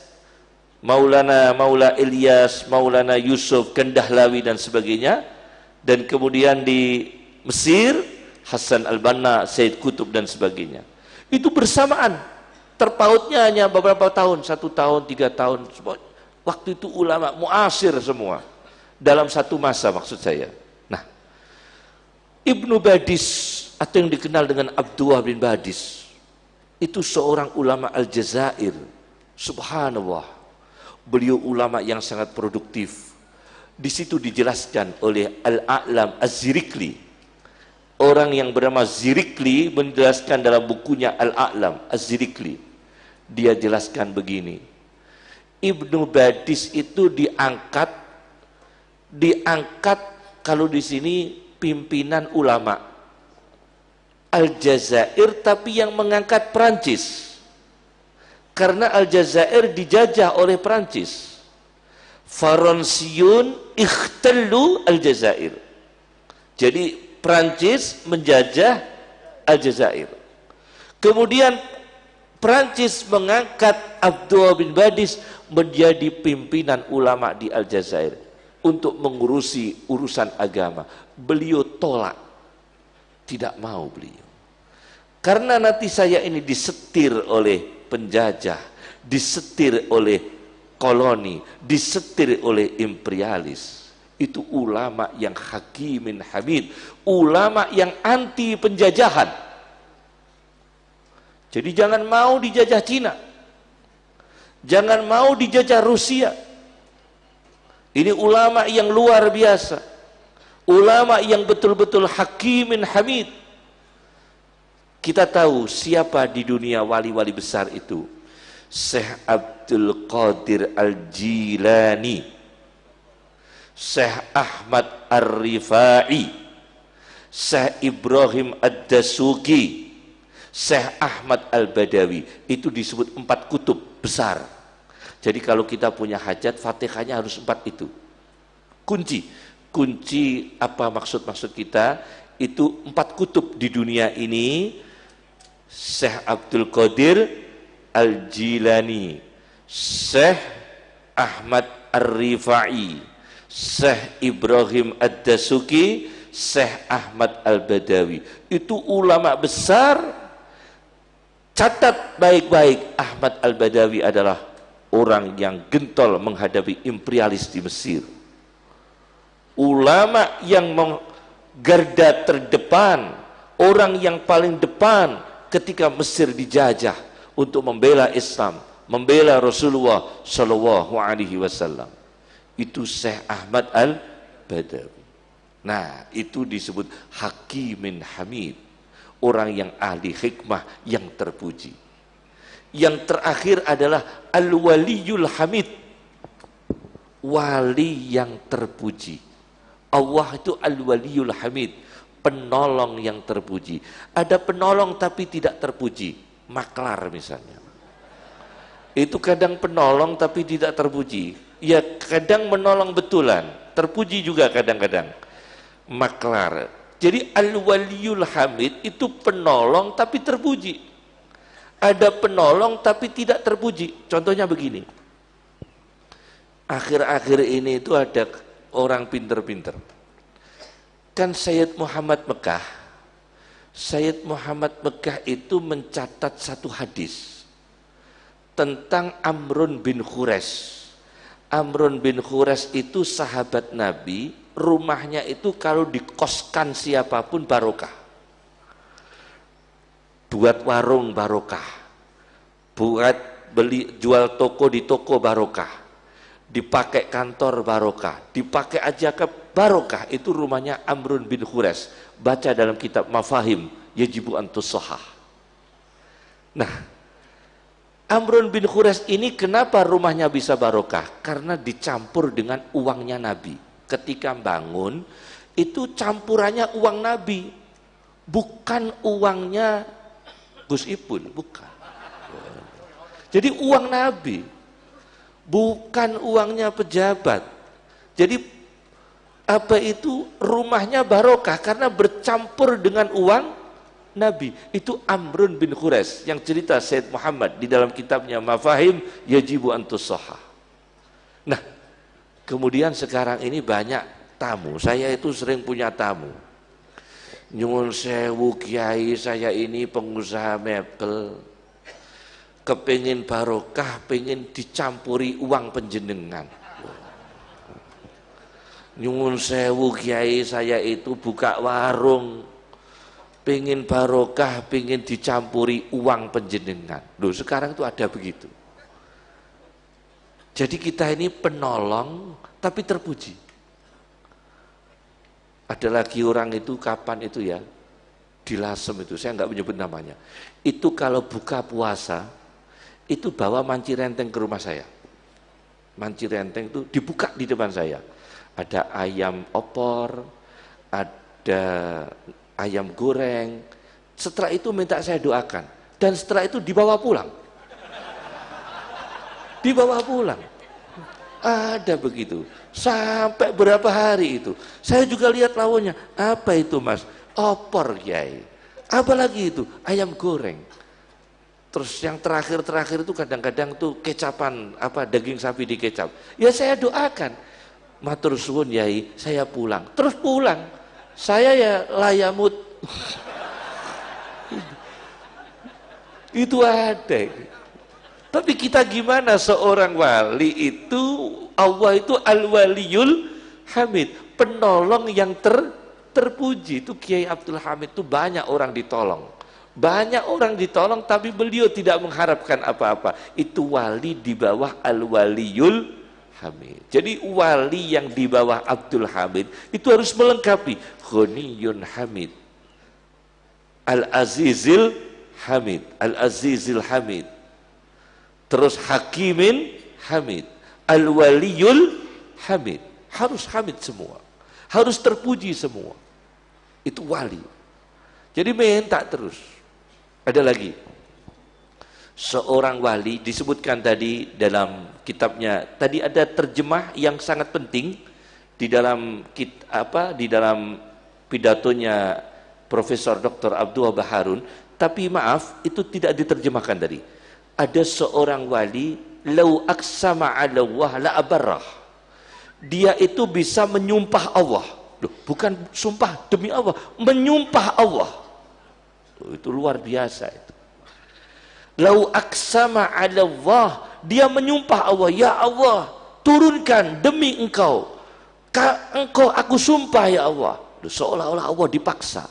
Maulana Maula Ilyas Maulana Yusuf Kendahlawi dan sebagainya. Dan kemudian di Mesir Hasan Al-Banna Said Kutub dan sebagainya. Itu bersamaan. Terpautnya hanya beberapa tahun. Satu tahun tiga tahun. Waktu itu ulama muasir semua. Dalam satu masa maksud saya Ibnu Badis atau yang dikenal dengan Abdullah bin Badis itu seorang ulama Aljazair. Subhanallah. Beliau ulama yang sangat produktif. Di situ dijelaskan oleh Al-A'lam Az-Zirikli. Orang yang bernama Zirikli menjelaskan dalam bukunya Al-A'lam Az-Zirikli. Dia jelaskan begini. Ibnu Badis itu diangkat diangkat kalau di sini pimpinan ulama. Aljazair tapi yang mengangkat Prancis karena Aljazair dijajah oleh Prancis Faransiun ikhtallu Aljazair. Jadi Prancis menjajah Aljazair. Kemudian Prancis mengangkat Abdullah bin Badis menjadi pimpinan ulama di Aljazair untuk mengurusi urusan agama beliau tolak tidak mau beliau. Karena nanti saya ini disetir oleh penjajah, disetir oleh koloni, disetir oleh imperialis. Itu ulama yang hakimin hamid, ulama yang anti penjajahan. Jadi jangan mau dijajah Cina. Jangan mau dijajah Rusia. Ini ulama yang luar biasa ulama yang betul-betul hakimin hamid. Kita tahu siapa di dunia wali-wali besar itu? Syekh Abdul Qadir Al-Jilani. Syekh Ahmad Ar-Rifai. Syekh Ibrahim Ad-Dasuki. Syekh Ahmad Al-Badawi. Itu disebut empat kutub besar. Jadi kalau kita punya hajat fatihahnya harus empat itu. Kunci kunci apa maksud-maksud kita? Itu empat kutub di dunia ini. Syekh Abdul Qadir Al-Jilani. Syekh Ahmad Ar-Rifai. Syekh Ibrahim Ad-Dasuki. Syekh Ahmad Al-Badawi. Itu ulama besar. Catat baik-baik Ahmad Al-Badawi adalah orang yang gentol menghadapi imperialis di Mesir ulama yang garda terdepan orang yang paling depan ketika Mesir dijajah untuk membela Islam membela Rasulullah Shallallahu Alaihi Wasallam. Itu Syekh Ahmad Al Badawi nah itu disebut Hakimin Hamid orang yang ahli hikmah yang terpuji. Yang terakhir adalah Al-Waliyul Hamid wali yang terpuji Allah itu Al-Waliyul Hamid, penolong yang terpuji. Ada penolong tapi tidak terpuji, maklar misalnya. Itu kadang penolong tapi tidak terpuji. Ya kadang menolong betulan, terpuji juga kadang-kadang. Maklar. Jadi Al-Waliyul Hamid itu penolong tapi terpuji. Ada penolong tapi tidak terpuji. Contohnya begini. Akhir-akhir ini itu ada orang pinter-pinter. Kan Sayyid Muhammad Mekah, Sayyid Muhammad Mekah itu mencatat satu hadis tentang Amrun bin Khures. Amrun bin Khures itu sahabat Nabi, rumahnya itu kalau dikoskan siapa pun barokah. Buat warung barokah. Buat beli jual toko di toko barokah dipakai kantor barokah, dipakai aja ke barokah, itu rumahnya Amrun bin Khures. Baca dalam kitab Mafahim, yajibu antusohah. Nah, Amrun bin Khures ini kenapa rumahnya bisa barokah? Karena dicampur dengan uangnya Nabi. Ketika bangun, itu campurannya uang Nabi. Bukan uangnya Gus Ipun, bukan. Jadi uang Nabi bukan uangnya pejabat. Jadi apa itu rumahnya barokah karena bercampur dengan uang Nabi. Itu Amrun bin Khures yang cerita Said Muhammad di dalam kitabnya Mafahim Yajibu Antusoha. Nah, kemudian sekarang ini banyak tamu. Saya itu sering punya tamu. Nyuwun sewu kiai saya ini pengusaha mebel kepingin barokah, pengen dicampuri uang penjenengan. Nyungun sewu kiai saya itu buka warung, pengen barokah, pengen dicampuri uang penjenengan. Loh sekarang itu ada begitu. Jadi kita ini penolong tapi terpuji. Ada lagi orang itu kapan itu ya, di Lasem itu, saya nggak menyebut namanya. Itu kalau buka puasa, itu bawa manci renteng ke rumah saya. Manci renteng itu dibuka di depan saya. Ada ayam opor, ada ayam goreng. Setelah itu minta saya doakan. Dan setelah itu dibawa pulang. Dibawa pulang. Ada begitu. Sampai berapa hari itu. Saya juga lihat lawannya. Apa itu mas? Opor kiai. Apa lagi itu? Ayam goreng Terus yang terakhir-terakhir itu kadang-kadang tuh kecapan apa daging sapi dikecap. Ya saya doakan. Matur suwun yai, saya pulang. Terus pulang. Saya ya layamut. *laughs* itu ada. Tapi kita gimana seorang wali itu Allah itu al-waliyul hamid, penolong yang ter terpuji. Itu Kiai Abdul Hamid itu banyak orang ditolong. Banyak orang ditolong tapi beliau tidak mengharapkan apa-apa. Itu wali di bawah Al-Waliyul Hamid. Jadi wali yang di bawah Abdul Hamid itu harus melengkapi Khuniyun Hamid. Al-Azizil Hamid. Al-Azizil Hamid. Terus Hakimin Hamid. Al-Waliyul Hamid. Harus Hamid semua. Harus terpuji semua. Itu wali. Jadi minta terus. Ada lagi. Seorang wali disebutkan tadi dalam kitabnya. Tadi ada terjemah yang sangat penting di dalam kit, apa di dalam pidatonya Profesor Dr. Abdul Baharun Tapi maaf, itu tidak diterjemahkan tadi. Ada seorang wali, lau aksama ala la abarrah. Dia itu bisa menyumpah Allah. Loh, bukan sumpah demi Allah, menyumpah Allah. Itu luar biasa itu. Lau aksama ala Allah, dia menyumpah Allah, ya Allah, turunkan demi engkau. Ka, engkau aku sumpah ya Allah. Seolah-olah Allah dipaksa.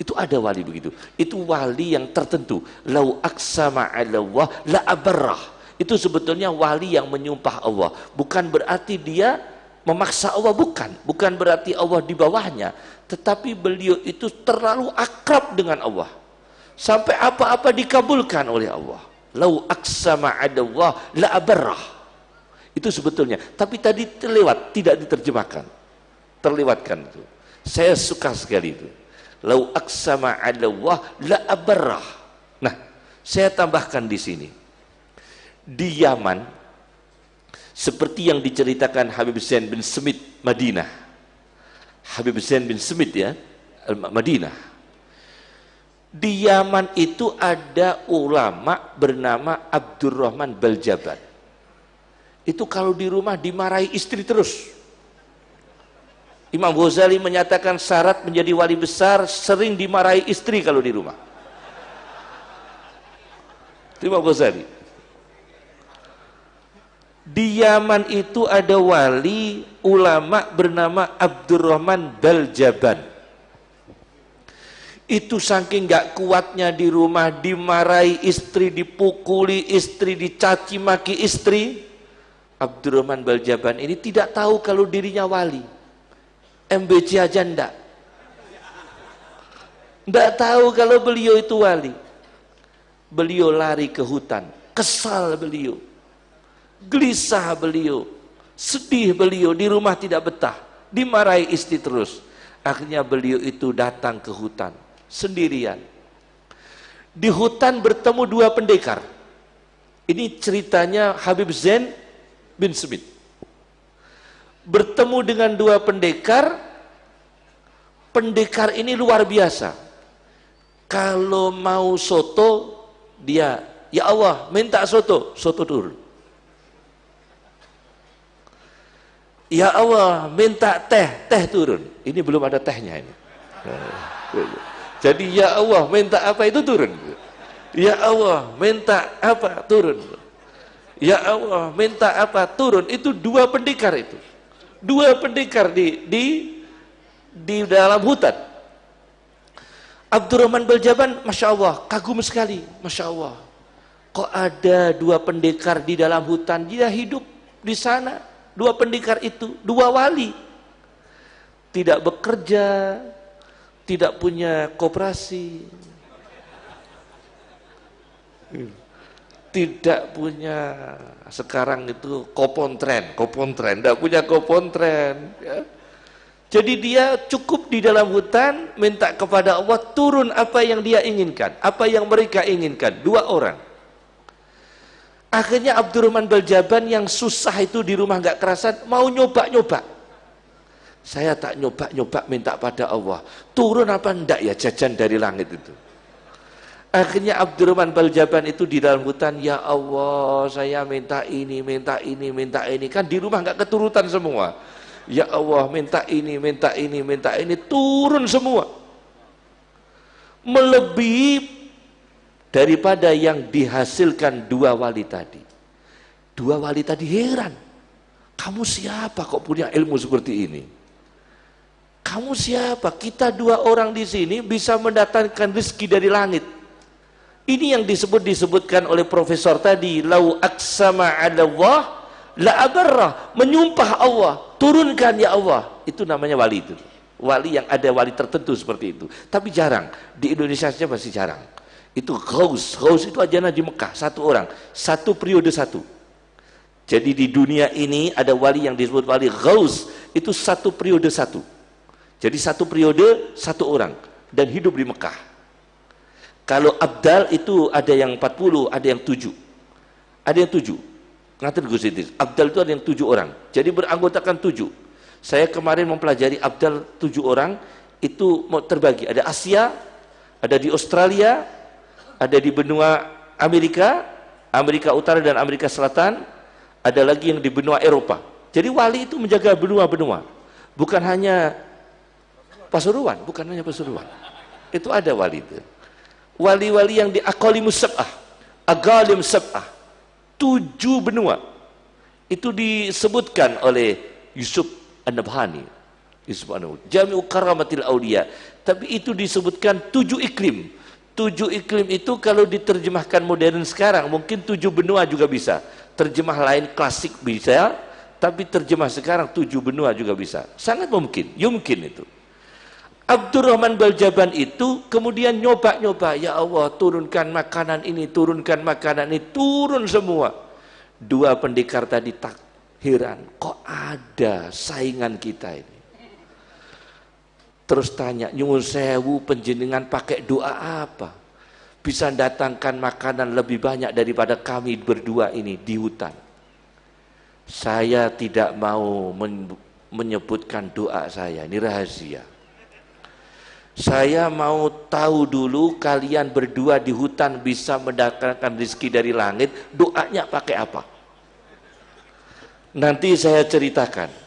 Itu ada wali begitu. Itu wali yang tertentu. Lau aksama ala Allah la abarrah. Itu sebetulnya wali yang menyumpah Allah. Bukan berarti dia memaksa Allah bukan. Bukan berarti Allah di bawahnya. Tetapi beliau itu terlalu akrab dengan Allah. Sampai apa-apa dikabulkan oleh Allah. Lau aksama ala Allah la abarrah. Itu sebetulnya. Tapi tadi terlewat, tidak diterjemahkan. Terlewatkan itu. Saya suka sekali itu lau aksama ala Allah la abarrah. Nah, saya tambahkan di sini. Di Yaman seperti yang diceritakan Habib Zain bin Smith Madinah. Habib Zain bin Smith ya, Madinah. Di Yaman itu ada ulama bernama Abdurrahman Baljabat. Itu kalau di rumah dimarahi istri terus. Imam Ghazali menyatakan syarat menjadi wali besar sering dimarahi istri kalau di rumah. Imam Ghazali. Di Yaman itu ada wali ulama bernama Abdurrahman Baljaban. Itu saking gak kuatnya di rumah dimarahi istri, dipukuli istri, dicaci maki istri. Abdurrahman Baljaban ini tidak tahu kalau dirinya wali MBC aja ndak. Ndak tahu kalau beliau itu wali. Beliau lari ke hutan, kesal beliau. Gelisah beliau, sedih beliau, di rumah tidak betah, dimarahi istri terus. Akhirnya beliau itu datang ke hutan. Sendirian. Di hutan bertemu dua pendekar. Ini ceritanya Habib Zain bin Smith. Bertemu dengan dua pendekar. Pendekar ini luar biasa. Kalau mau soto dia ya Allah minta soto. Soto turun ya Allah minta teh teh turun ini belum ada tehnya ini jadi ya Allah minta apa itu turun ya Allah minta apa turun ya Allah minta apa turun itu dua pendekar itu dua pendekar di di di dalam hutan. Abdurrahman Baljaban, masya Allah, kagum sekali, masya Allah. Kok ada dua pendekar di dalam hutan? Dia hidup di sana. Dua pendekar itu, dua wali. Tidak bekerja, tidak punya koperasi tidak punya sekarang itu kopontren, kopontren, tidak punya kopontren. Ya. Jadi dia cukup di dalam hutan minta kepada Allah turun apa yang dia inginkan, apa yang mereka inginkan. Dua orang. Akhirnya Abdurrahman Baljaban yang susah itu di rumah nggak kerasan mau nyoba-nyoba. Saya tak nyoba-nyoba minta pada Allah. Turun apa enggak ya jajan dari langit itu. Akhirnya Abdurrahman Baljaban itu di dalam hutan, ya Allah saya minta ini, minta ini, minta ini. Kan di rumah nggak keturutan semua. Ya Allah minta ini, minta ini, minta ini. Turun semua. Melebihi daripada yang dihasilkan dua wali tadi. Dua wali tadi heran. Kamu siapa kok punya ilmu seperti ini? Kamu siapa? Kita dua orang di sini bisa mendatangkan rezeki dari langit ini yang disebut disebutkan oleh profesor tadi, lau aksama Allah la abarrah, menyumpah Allah, turunkan ya Allah. Itu namanya wali itu. Wali yang ada wali tertentu seperti itu. Tapi jarang, di Indonesia saja masih jarang. Itu Ghaus, Ghaus itu aja di Mekah, satu orang, satu periode satu. Jadi di dunia ini ada wali yang disebut wali Ghaus, itu satu periode satu. Jadi satu periode satu orang dan hidup di Mekah. Kalau abdal itu ada yang 40, ada yang 7. Ada yang 7. Ngatir Gus Idris. Abdal itu ada yang 7 orang. Jadi beranggotakan 7. Saya kemarin mempelajari abdal 7 orang itu terbagi. Ada Asia, Ada di Australia, ada di benua Amerika, Amerika Utara dan Amerika Selatan, ada lagi yang di benua Eropa. Jadi wali itu menjaga benua-benua. Bukan hanya Pasuruan, bukan hanya Pasuruan. Itu ada wali itu. Wali-wali yang di Aqalimus Sab'ah, Agalim Sab'ah, tujuh benua. Itu disebutkan oleh Yusuf An-Nabhani. Yusuf An-Nabhani. Jami'u Karamatil Aulia. Tapi itu disebutkan tujuh iklim. Tujuh iklim itu kalau diterjemahkan modern sekarang, mungkin tujuh benua juga bisa. Terjemah lain klasik bisa, tapi terjemah sekarang tujuh benua juga bisa. Sangat mungkin, yumkin itu. Abdurrahman Baljaban itu kemudian nyoba-nyoba, ya Allah turunkan makanan ini, turunkan makanan ini, turun semua. Dua pendekar tadi tak heran, kok ada saingan kita ini. Terus tanya, nyuwun sewu penjenengan pakai doa apa? Bisa datangkan makanan lebih banyak daripada kami berdua ini di hutan. Saya tidak mau menyebutkan doa saya, ini rahasia saya mau tahu dulu kalian berdua di hutan bisa mendatangkan rezeki dari langit, doanya pakai apa? Nanti saya ceritakan.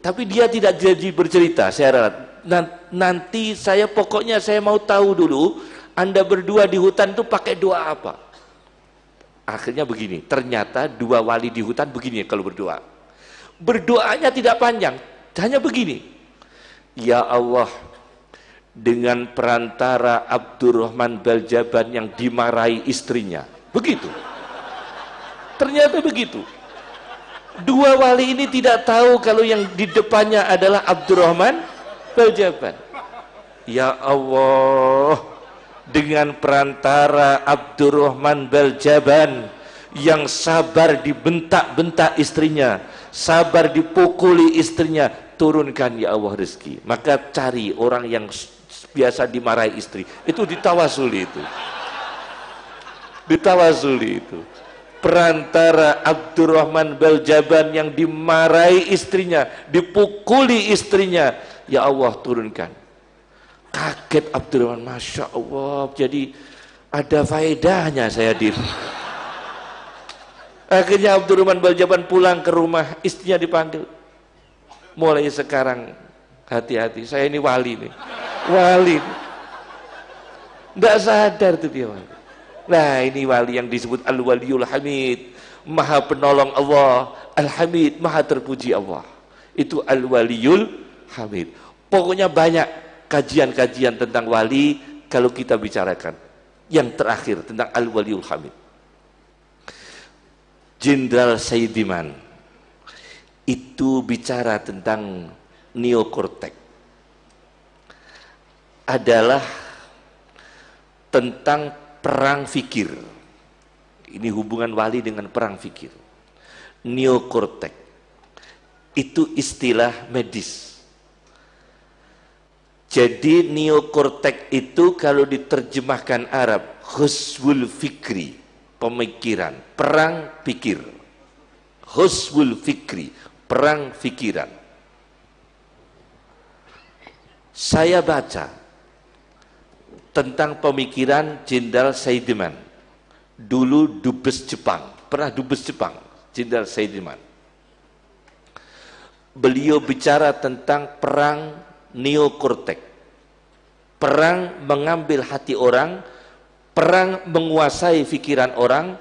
Tapi dia tidak jadi bercerita, saya ralat. Nanti saya pokoknya saya mau tahu dulu Anda berdua di hutan itu pakai doa apa? Akhirnya begini, ternyata dua wali di hutan begini kalau berdoa. Berdoanya tidak panjang, hanya begini. Ya Allah, dengan perantara Abdurrahman Baljaban yang dimarahi istrinya. Begitu. Ternyata begitu. Dua wali ini tidak tahu kalau yang di depannya adalah Abdurrahman Baljaban. Ya Allah, dengan perantara Abdurrahman Baljaban yang sabar dibentak-bentak istrinya, sabar dipukuli istrinya, turunkan ya Allah rezeki. Maka cari orang yang biasa dimarahi istri itu ditawasuli itu ditawasuli itu perantara Abdurrahman Beljaban yang dimarahi istrinya dipukuli istrinya. Ya Allah turunkan. Kaget Abdurrahman Masya Allah jadi ada faedahnya saya di akhirnya Abdurrahman Beljaban pulang ke rumah istrinya dipanggil. Mulai sekarang hati-hati saya ini wali nih. Wali tidak sadar tuh dia wali nah ini wali yang disebut al-waliul hamid. Maha penolong Allah. Al-hamid maha terpuji Allah. Itu al-waliul hamid. Pokoknya banyak kajian-kajian tentang wali kalau kita bicarakan. Yang terakhir tentang al-waliul hamid. Jenderal Saidiman itu bicara tentang neokortek. Adalah tentang perang fikir. Ini hubungan wali dengan perang fikir. Neokortek. Itu istilah medis. Jadi neokortek itu kalau diterjemahkan Arab, khuswul fikri, pemikiran, perang pikir. Khuswul fikri, perang fikiran. Saya baca tentang pemikiran Jenderal Saidiman. Dulu dubes Jepang, pernah dubes Jepang, Jenderal Saidiman. Beliau bicara tentang perang neokortek. Perang mengambil hati orang, perang menguasai pikiran orang,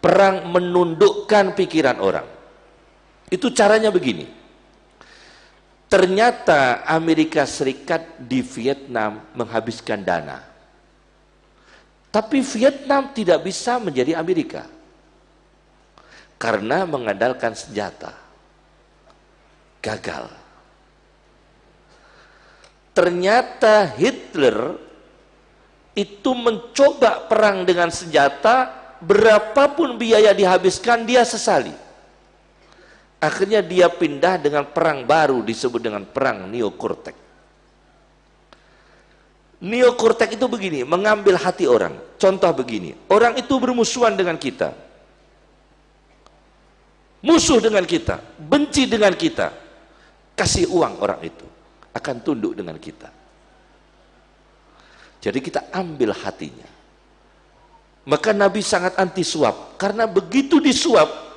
perang menundukkan pikiran orang. Itu caranya begini. Ternyata Amerika Serikat di Vietnam menghabiskan dana. Tapi Vietnam tidak bisa menjadi Amerika karena mengandalkan senjata. Gagal. Ternyata Hitler itu mencoba perang dengan senjata, berapapun biaya dihabiskan dia sesali. Akhirnya dia pindah dengan perang baru disebut dengan perang Neokortek. Neokortek itu begini, mengambil hati orang. Contoh begini, orang itu bermusuhan dengan kita. Musuh dengan kita, benci dengan kita. Kasih uang orang itu, akan tunduk dengan kita. Jadi kita ambil hatinya. Maka Nabi sangat anti suap karena begitu disuap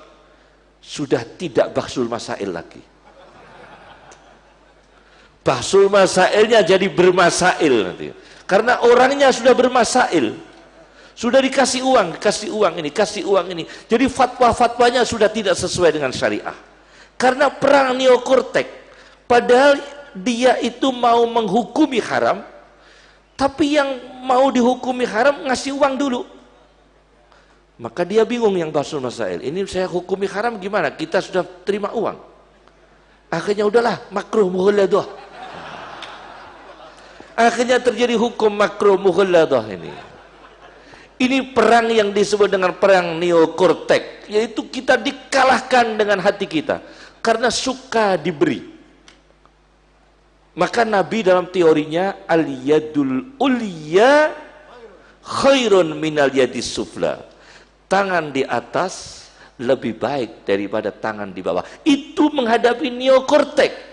sudah tidak bahsul masail lagi. Bahsul masailnya jadi bermasail nanti. Karena orangnya sudah bermasail. Sudah dikasih uang, kasih uang ini, kasih uang ini. Jadi fatwa-fatwanya sudah tidak sesuai dengan syariah. Karena perang neokortek, padahal dia itu mau menghukumi haram, tapi yang mau dihukumi haram ngasih uang dulu. Maka dia bingung yang Basul Masail. Ini saya hukumi haram gimana? Kita sudah terima uang. Akhirnya udahlah, makruh muhuladah. Akhirnya terjadi hukum makruh muhuladah ini. Ini perang yang disebut dengan perang neokortek. Yaitu kita dikalahkan dengan hati kita. Karena suka diberi. Maka Nabi dalam teorinya al-yadul ulya khairun minal yadis sufla tangan di atas lebih baik daripada tangan di bawah. Itu menghadapi neokortek.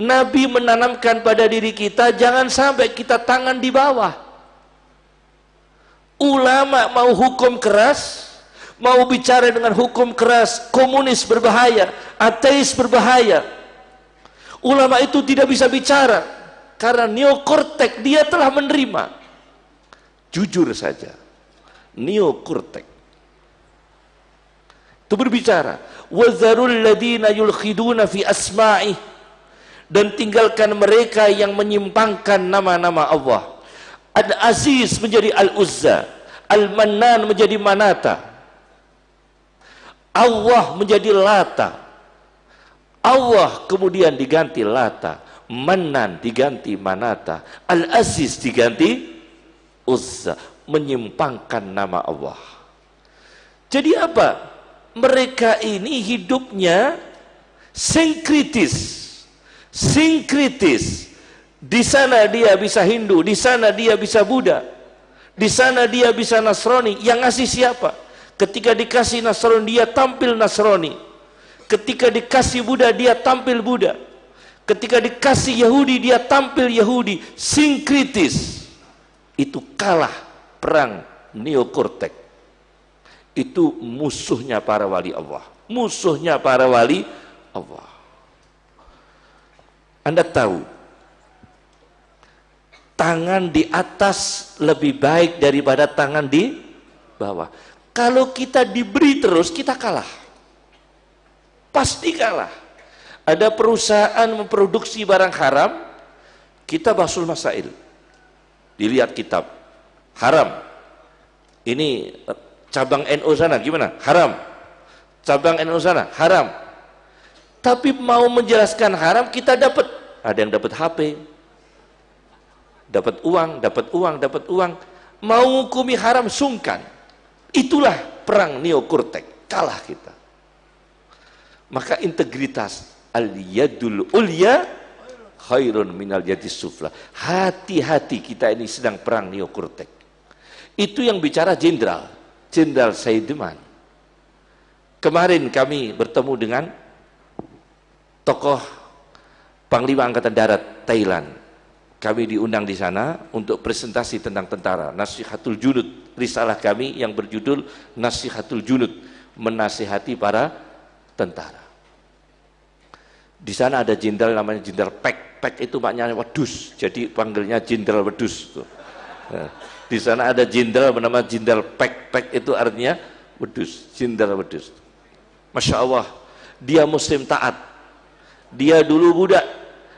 Nabi menanamkan pada diri kita jangan sampai kita tangan di bawah. Ulama mau hukum keras, mau bicara dengan hukum keras, komunis berbahaya, ateis berbahaya. Ulama itu tidak bisa bicara karena neokortek dia telah menerima. Jujur saja neokortek itu berbicara wazarul ladina yulkhiduna fi asma'i. Dan tinggalkan mereka yang menyimpangkan nama-nama Allah. Al-Aziz menjadi Al-Uzza. Al-Mannan menjadi Manata. Allah menjadi Lata. Allah kemudian diganti Lata. Manan diganti Manata. Al-Aziz diganti Uzza menyimpangkan nama Allah. Jadi apa? Mereka ini hidupnya sinkritis. Sinkritis. Di sana dia bisa Hindu, di sana dia bisa Buddha. Di sana dia bisa Nasrani. Yang ngasih siapa? Ketika dikasih Nasrani dia tampil Nasrani. Ketika dikasih Buddha dia tampil Buddha. Ketika dikasih Yahudi dia tampil Yahudi. Sinkritis. Itu kalah perang neokortek itu musuhnya para wali Allah. Musuhnya para wali Allah. Anda tahu tangan di atas lebih baik daripada tangan di bawah. Kalau kita diberi terus kita kalah. Pasti kalah. Ada perusahaan memproduksi barang haram kita basul masail. Dilihat kitab haram. Ini eh, cabang NU sana gimana? Haram. Cabang NU sana haram. Tapi mau menjelaskan haram kita dapat ada yang dapat HP, dapat uang, dapat uang, dapat uang. Mau hukumi haram sungkan. Itulah perang neokortek. Kalah kita. Maka integritas al-yadul ulya khairun minal yadis sufla. Hati-hati kita ini sedang perang neokortek. Itu yang bicara jenderal, Jenderal Saidiman. Kemarin kami bertemu dengan tokoh Panglima Angkatan Darat Thailand. Kami diundang di sana untuk presentasi tentang tentara. Nasihatul Junud, risalah kami yang berjudul Nasihatul Junud, menasihati para tentara. Di sana ada jenderal namanya jenderal Pek. Pek itu maknanya wedus, jadi panggilnya jenderal wedus. Nah, di sana ada jenderal bernama jenderal Pek. Pek itu artinya wedus, jenderal wedus. Masya Allah, dia muslim taat. Dia dulu budak.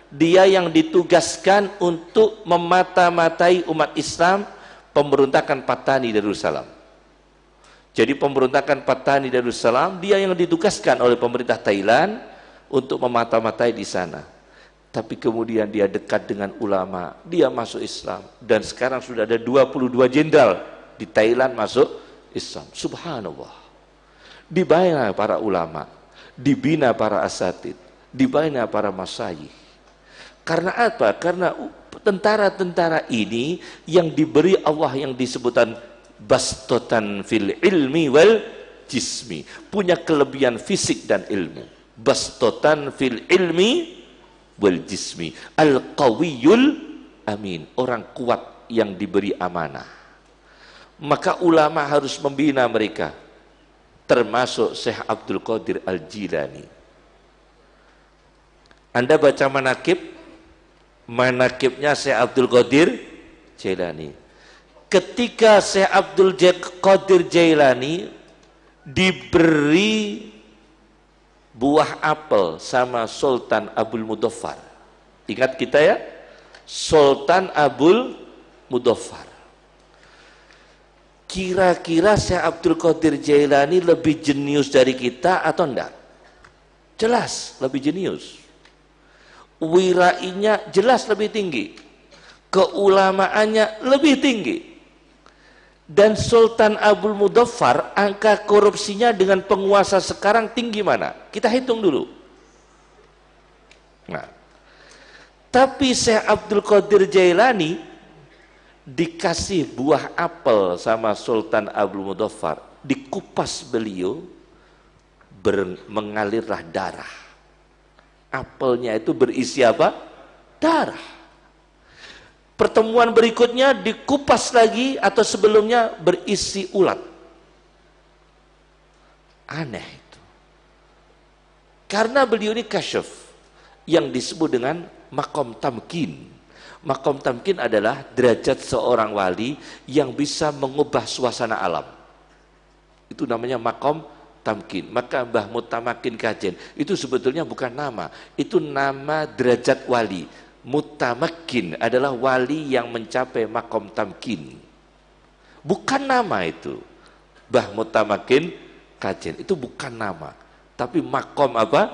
Dia yang ditugaskan untuk memata-matai umat Islam pemberontakan Patani Darussalam. Jadi pemberontakan Patani Darussalam, dia yang ditugaskan oleh pemerintah Thailand untuk memata-matai di sana tapi kemudian dia dekat dengan ulama, dia masuk Islam dan sekarang sudah ada 22 jenderal di Thailand masuk Islam. Subhanallah. Dibina para ulama, dibina para asatid, dibina para masayih. Karena apa? Karena tentara-tentara ini yang diberi Allah yang disebutkan bastotan fil ilmi wal jismi, punya kelebihan fisik dan ilmu. Bastotan fil ilmi wal jismi al qawiyul amin, orang kuat yang diberi amanah. Maka ulama harus membina mereka, termasuk Syekh Abdul Qadir Al-Jilani. Anda baca manakib, manakibnya Syekh Abdul Qadir Jailani. Ketika Syekh Abdul Qadir Jailani diberi buah apel sama Sultan Abdul Mudaffar. Ingat kita ya? Sultan Abdul Mudaffar. Kira-kira Syekh Abdul Qadir Jailani lebih jenius dari kita atau enggak? Jelas lebih jenius. Wirainya jelas lebih tinggi. Keulamaannya lebih tinggi. Dan Sultan Abdul Mudaffar angka korupsinya dengan penguasa sekarang tinggi mana? Kita hitung dulu. Nah, tapi Syekh Abdul Qadir Jailani dikasih buah apel sama Sultan Abdul Mudaffar dikupas beliau ber, mengalirlah darah apelnya itu berisi apa? darah pertemuan berikutnya dikupas lagi atau sebelumnya berisi ulat aneh itu karena beliau ini kasyaf yang disebut dengan makom tamkin Makom tamkin adalah derajat seorang wali yang bisa mengubah suasana alam. Itu namanya makom tamkin. Maka Mbah Mutamakin Kajen itu sebetulnya bukan nama, itu nama derajat wali. Mutamakin adalah wali yang mencapai makom tamkin. Bukan nama itu. Mbah Mutamakin Kajen itu bukan nama, tapi makom apa?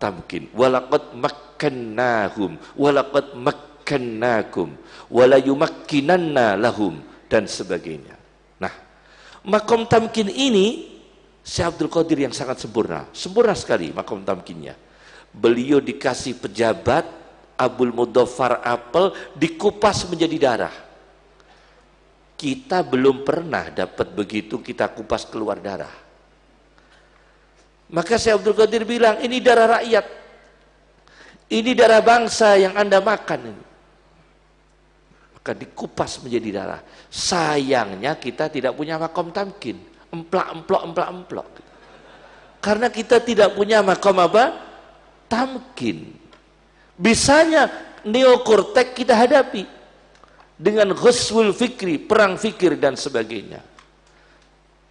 Tamkin. Walakot makkannahum, walakot mak yumakkannakum wala yumakkinanna lahum dan sebagainya. Nah, makom tamkin ini Syekh Abdul Qadir yang sangat sempurna. Sempurna sekali makom tamkinnya. Beliau dikasih pejabat Abul Mudaffar apel dikupas menjadi darah. Kita belum pernah dapat begitu kita kupas keluar darah. Maka Syekh Abdul Qadir bilang, ini darah rakyat. Ini darah bangsa yang Anda makan ini maka dikupas menjadi darah. Sayangnya kita tidak punya makom tamkin. Emplak, emplok, emplak, emplok. Karena kita tidak punya makom apa? Tamkin. Bisanya neokortek kita hadapi. Dengan ghuswul fikri, perang fikir dan sebagainya.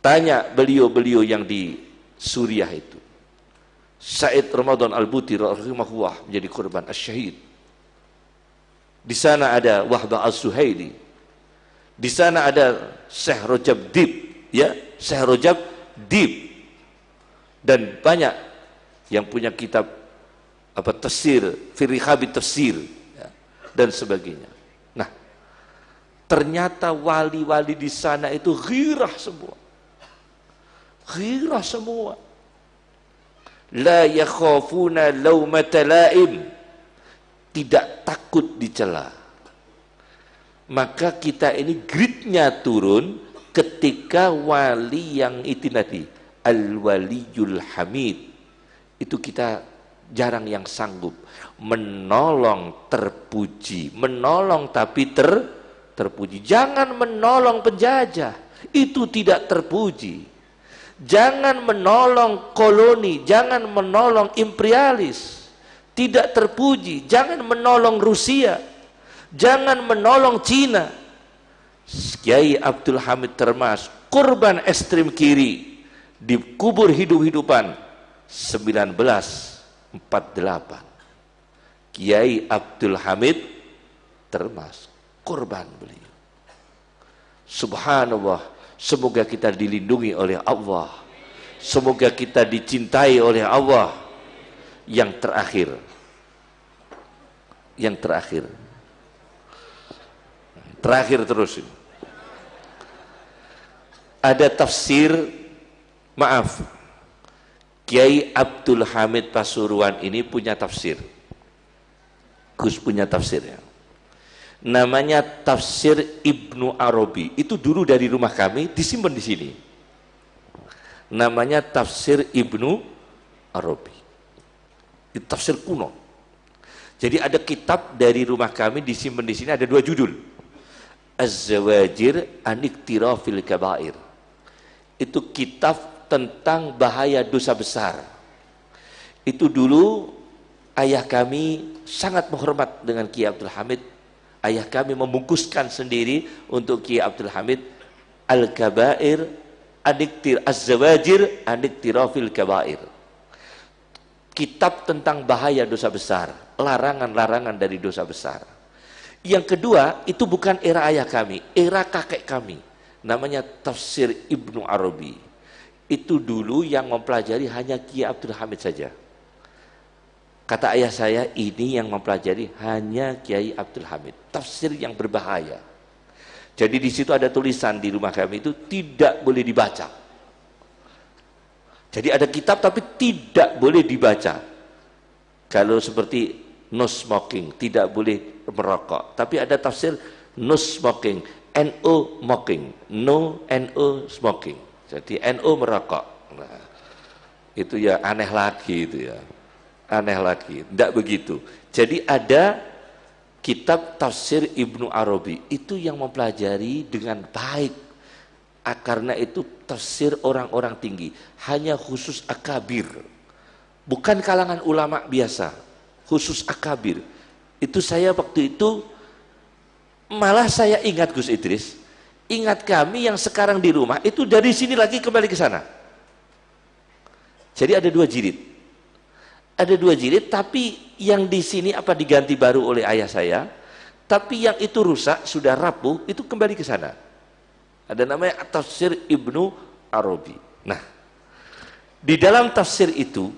Tanya beliau-beliau yang di Suriah itu. Said Ramadan Al-Buti rahimahullah menjadi korban asyahid di sana ada Wahbah Al-Suhaili. Di sana ada Syekh Rojab Dib, ya, Syekh Rojab Dib. Dan banyak yang punya kitab apa tafsir, Firikhabi tafsir ya, dan sebagainya. Nah, ternyata wali-wali di sana itu ghirah semua. Ghirah semua. La yakhafuna lawmata la'im tidak takut dicela. Maka kita ini gridnya turun ketika wali yang itu tadi al-waliyul hamid itu kita jarang yang sanggup. Menolong terpuji. Menolong tapi ter terpuji. Jangan menolong penjajah. Itu tidak terpuji. Jangan menolong koloni. Jangan menolong imperialis. Tidak terpuji. Jangan menolong Rusia. Jangan menolong Cina. Kiai Abdul Hamid Termas korban ekstrim kiri dikubur hidup-hidupan 1948 Kiai Abdul Hamid Termas korban beliau. Subhanallah semoga kita dilindungi oleh Allah. Semoga kita dicintai oleh Allah. Yang terakhir. Yang terakhir. Terakhir terus ada tafsir maaf Kiai Abdul Hamid Pasuruan ini punya tafsir Gus punya tafsir ya namanya tafsir Ibnu Arabi itu dulu dari rumah kami disimpan di sini namanya tafsir Ibnu Arabi itu tafsir kuno. Jadi ada kitab dari rumah kami disimpan di sini ada dua judul. Az-Zawajir Aniktirafil Kabair. Itu kitab tentang bahaya dosa besar. Itu dulu ayah kami sangat menghormat dengan Kiai Abdul Hamid. Ayah kami membungkuskan sendiri untuk Kiai Abdul Hamid Al-Kabair Aniktir Az-Zawajir Aniktirafil Kabair. Kitab tentang bahaya dosa besar larangan-larangan dari dosa besar. Yang kedua, itu bukan era ayah kami, era kakek kami. Namanya Tafsir Ibnu Arabi. Itu dulu yang mempelajari hanya Kiai Abdul Hamid saja. Kata ayah saya, ini yang mempelajari hanya Kiai Abdul Hamid. Tafsir yang berbahaya. Jadi di situ ada tulisan di rumah kami itu tidak boleh dibaca. Jadi ada kitab tapi tidak boleh dibaca. Kalau seperti no smoking, tidak boleh merokok. Tapi ada tafsir no smoking, no smoking, no no smoking. Jadi no merokok. Nah, itu ya aneh lagi itu ya. Aneh lagi, tidak begitu. Jadi ada kitab tafsir Ibnu Arabi itu yang mempelajari dengan baik ah, karena itu tafsir orang-orang tinggi hanya khusus akabir bukan kalangan ulama biasa khusus akabir. Itu saya waktu itu malah saya ingat Gus Idris, ingat kami yang sekarang di rumah itu dari sini lagi kembali ke sana. Jadi ada dua jilid. Ada dua jilid tapi yang di sini apa diganti baru oleh ayah saya, tapi yang itu rusak sudah rapuh itu kembali ke sana. Ada namanya tafsir Ibnu Arabi. Nah, di dalam tafsir itu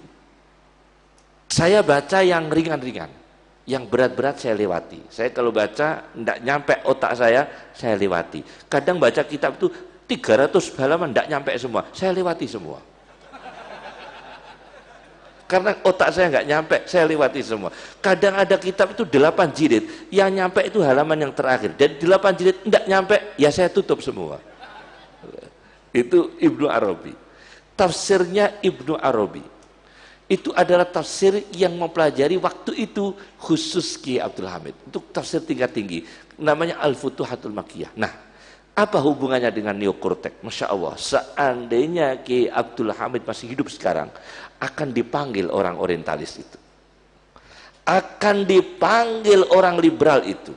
saya baca yang ringan-ringan, yang berat-berat saya lewati. Saya kalau baca tidak nyampe otak saya, saya lewati. Kadang baca kitab itu 300 halaman tidak nyampe semua, saya lewati semua. Karena otak saya nggak nyampe, saya lewati semua. Kadang ada kitab itu 8 jilid, yang nyampe itu halaman yang terakhir. Dan 8 jilid tidak nyampe, ya saya tutup semua. Itu Ibnu Arabi. Tafsirnya Ibnu Arabi itu adalah tafsir yang mempelajari waktu itu khusus Ki Abdul Hamid. Untuk tafsir tingkat tinggi. Namanya Al-Futuhatul Makiyah. Nah apa hubungannya dengan Neokortek Masya Allah seandainya Ki Abdul Hamid masih hidup sekarang akan dipanggil orang orientalis itu. Akan dipanggil orang liberal itu.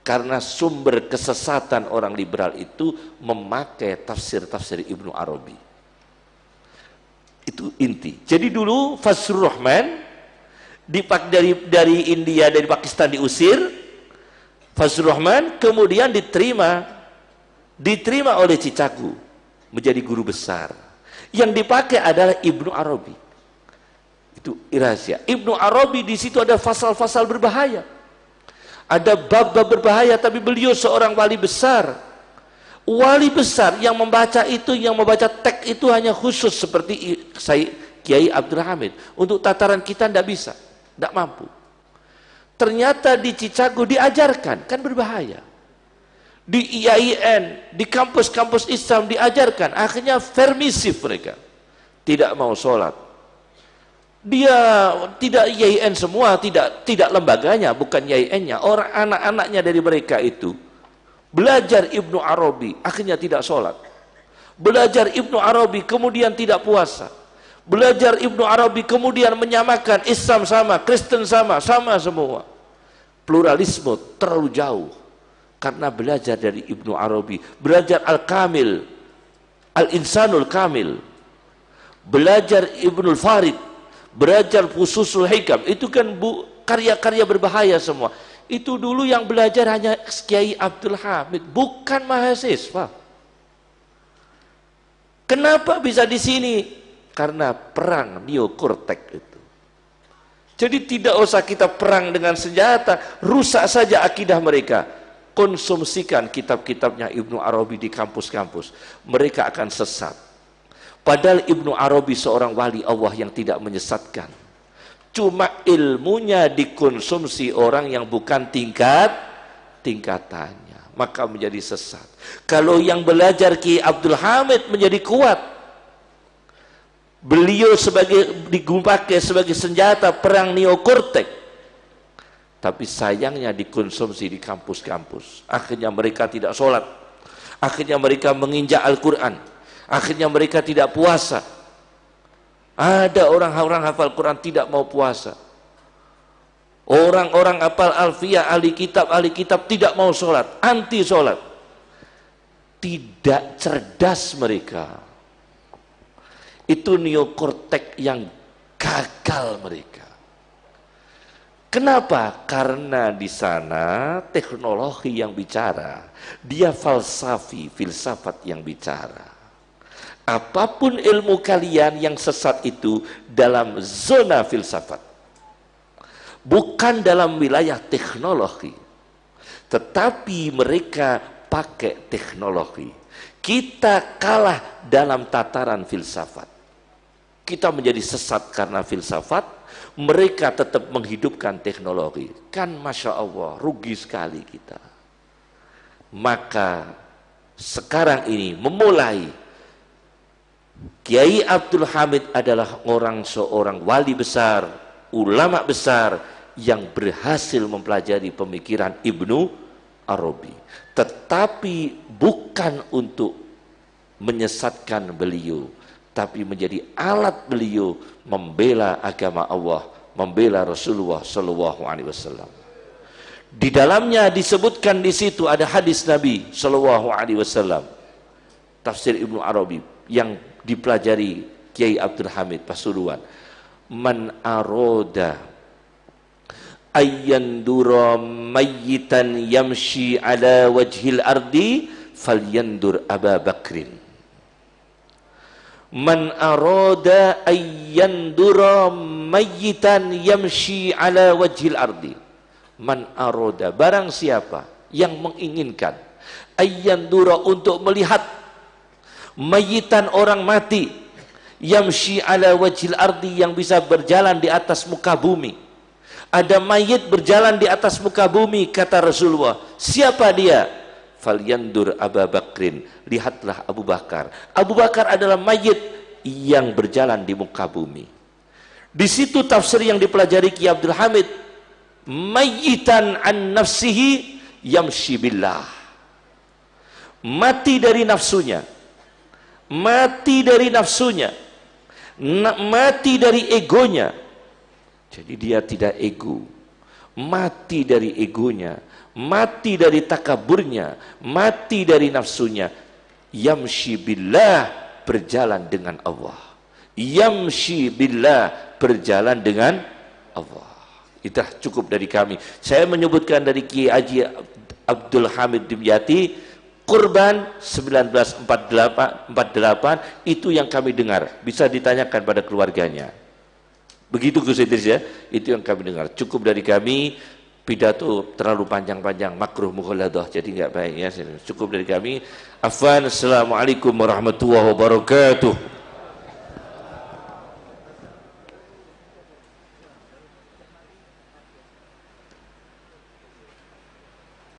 Karena sumber kesesatan orang liberal itu memakai tafsir-tafsir Ibnu Arabi itu inti. Jadi dulu Fazlur Rahman dipak dari dari India dari Pakistan diusir. Fazlur Rahman kemudian diterima diterima oleh Cicaku menjadi guru besar. Yang dipakai adalah Ibnu Arabi. Itu rahasia. Ibnu Arabi di situ ada fasal-fasal berbahaya. Ada bab-bab berbahaya tapi beliau seorang wali besar wali besar yang membaca itu yang membaca teks itu hanya khusus seperti saya Kiai Abdul Hamid. Untuk tataran kita tidak bisa tidak mampu. Ternyata di Cicago diajarkan kan berbahaya. Di IAIN di kampus-kampus Islam diajarkan akhirnya permisif mereka. Tidak mau sholat. Dia tidak IAIN semua tidak tidak lembaganya bukan IAIN-nya orang anak-anaknya dari mereka itu Belajar Ibnu Arabi, akhirnya tidak sholat. Belajar Ibnu Arabi, kemudian tidak puasa. Belajar Ibnu Arabi, kemudian menyamakan Islam sama, Kristen sama, sama semua. Pluralisme terlalu jauh. Karena belajar dari Ibnu Arabi, belajar Al-Kamil, Al-Insanul Kamil, belajar Ibnul Farid, belajar Fususul Hikam, itu kan karya-karya berbahaya semua itu dulu yang belajar hanya Kiai Abdul Hamid, bukan mahasiswa. Kenapa bisa di sini? Karena perang Neokortek itu. Jadi tidak usah kita perang dengan senjata, rusak saja akidah mereka. Konsumsikan kitab-kitabnya Ibnu Arabi di kampus-kampus. Mereka akan sesat. Padahal Ibnu Arabi seorang wali Allah yang tidak menyesatkan cuma ilmunya dikonsumsi orang yang bukan tingkat tingkatannya maka menjadi sesat kalau yang belajar Ki Abdul Hamid menjadi kuat beliau sebagai digunakan sebagai senjata perang neokortek Tapi sayangnya dikonsumsi di kampus-kampus. Akhirnya mereka tidak sholat. Akhirnya mereka menginjak Al-Quran. Akhirnya mereka tidak puasa. Ada orang-orang hafal Quran tidak mau puasa. Orang-orang hafal alfiyah, ahli kitab, ahli kitab tidak mau sholat. Anti sholat. Tidak cerdas mereka. Itu neokortek yang gagal mereka. Kenapa? Karena di sana teknologi yang bicara, dia falsafi, filsafat yang bicara. Apa pun ilmu kalian yang sesat itu dalam zona filsafat. Bukan dalam wilayah teknologi. Tetapi mereka pakai teknologi. Kita kalah dalam tataran filsafat. Kita menjadi sesat karena filsafat, mereka tetap menghidupkan teknologi. Kan Masya Allah, rugi sekali kita. Maka sekarang ini memulai Kiai Abdul Hamid adalah orang seorang wali besar, ulama besar yang berhasil mempelajari pemikiran Ibnu Arabi. Tetapi bukan untuk menyesatkan beliau, tapi menjadi alat beliau membela agama Allah, membela Rasulullah Shallallahu Alaihi Wasallam. Di dalamnya disebutkan di situ ada hadis Nabi Shallallahu Alaihi Wasallam, tafsir Ibnu Arabi yang dipelajari Kiai Abdul Hamid Pasuruan. Man aroda ayyandura mayyitan yamshi ala wajhil ardi falyandur Aba Bakrin man arada ayyandura mayyitan yamshi ala wajhil ardi man arada barang siapa yang menginginkan ayyandura untuk melihat mayitan orang mati. Yamshi ala wajhil ardi yang bisa berjalan di atas muka bumi. Ada mayit berjalan di atas muka bumi kata Rasulullah. Siapa dia? Falyandur Abu Bakrin. Lihatlah Abu Bakar. Abu Bakar adalah mayit yang berjalan di muka bumi. Di situ tafsir yang dipelajari Ki Abdul Hamid. Mayitan an nafsihi yamshi billah. Mati dari nafsunya mati dari nafsunya mati dari egonya jadi dia tidak ego mati dari egonya mati dari takaburnya, mati dari nafsunya. Yamshi billah berjalan dengan Allah. Yamshi billah berjalan dengan Allah. Itu cukup dari kami. Saya menyebutkan dari Kiai Haji Abdul Hamid Dimyati kurban 1948 48, itu yang kami dengar. Bisa ditanyakan pada keluarganya. Begitu Gus Idris ya, itu yang kami dengar. Cukup dari kami pidato terlalu panjang-panjang makruh mughaladah jadi enggak baik ya cukup dari kami afwan assalamualaikum warahmatullahi wabarakatuh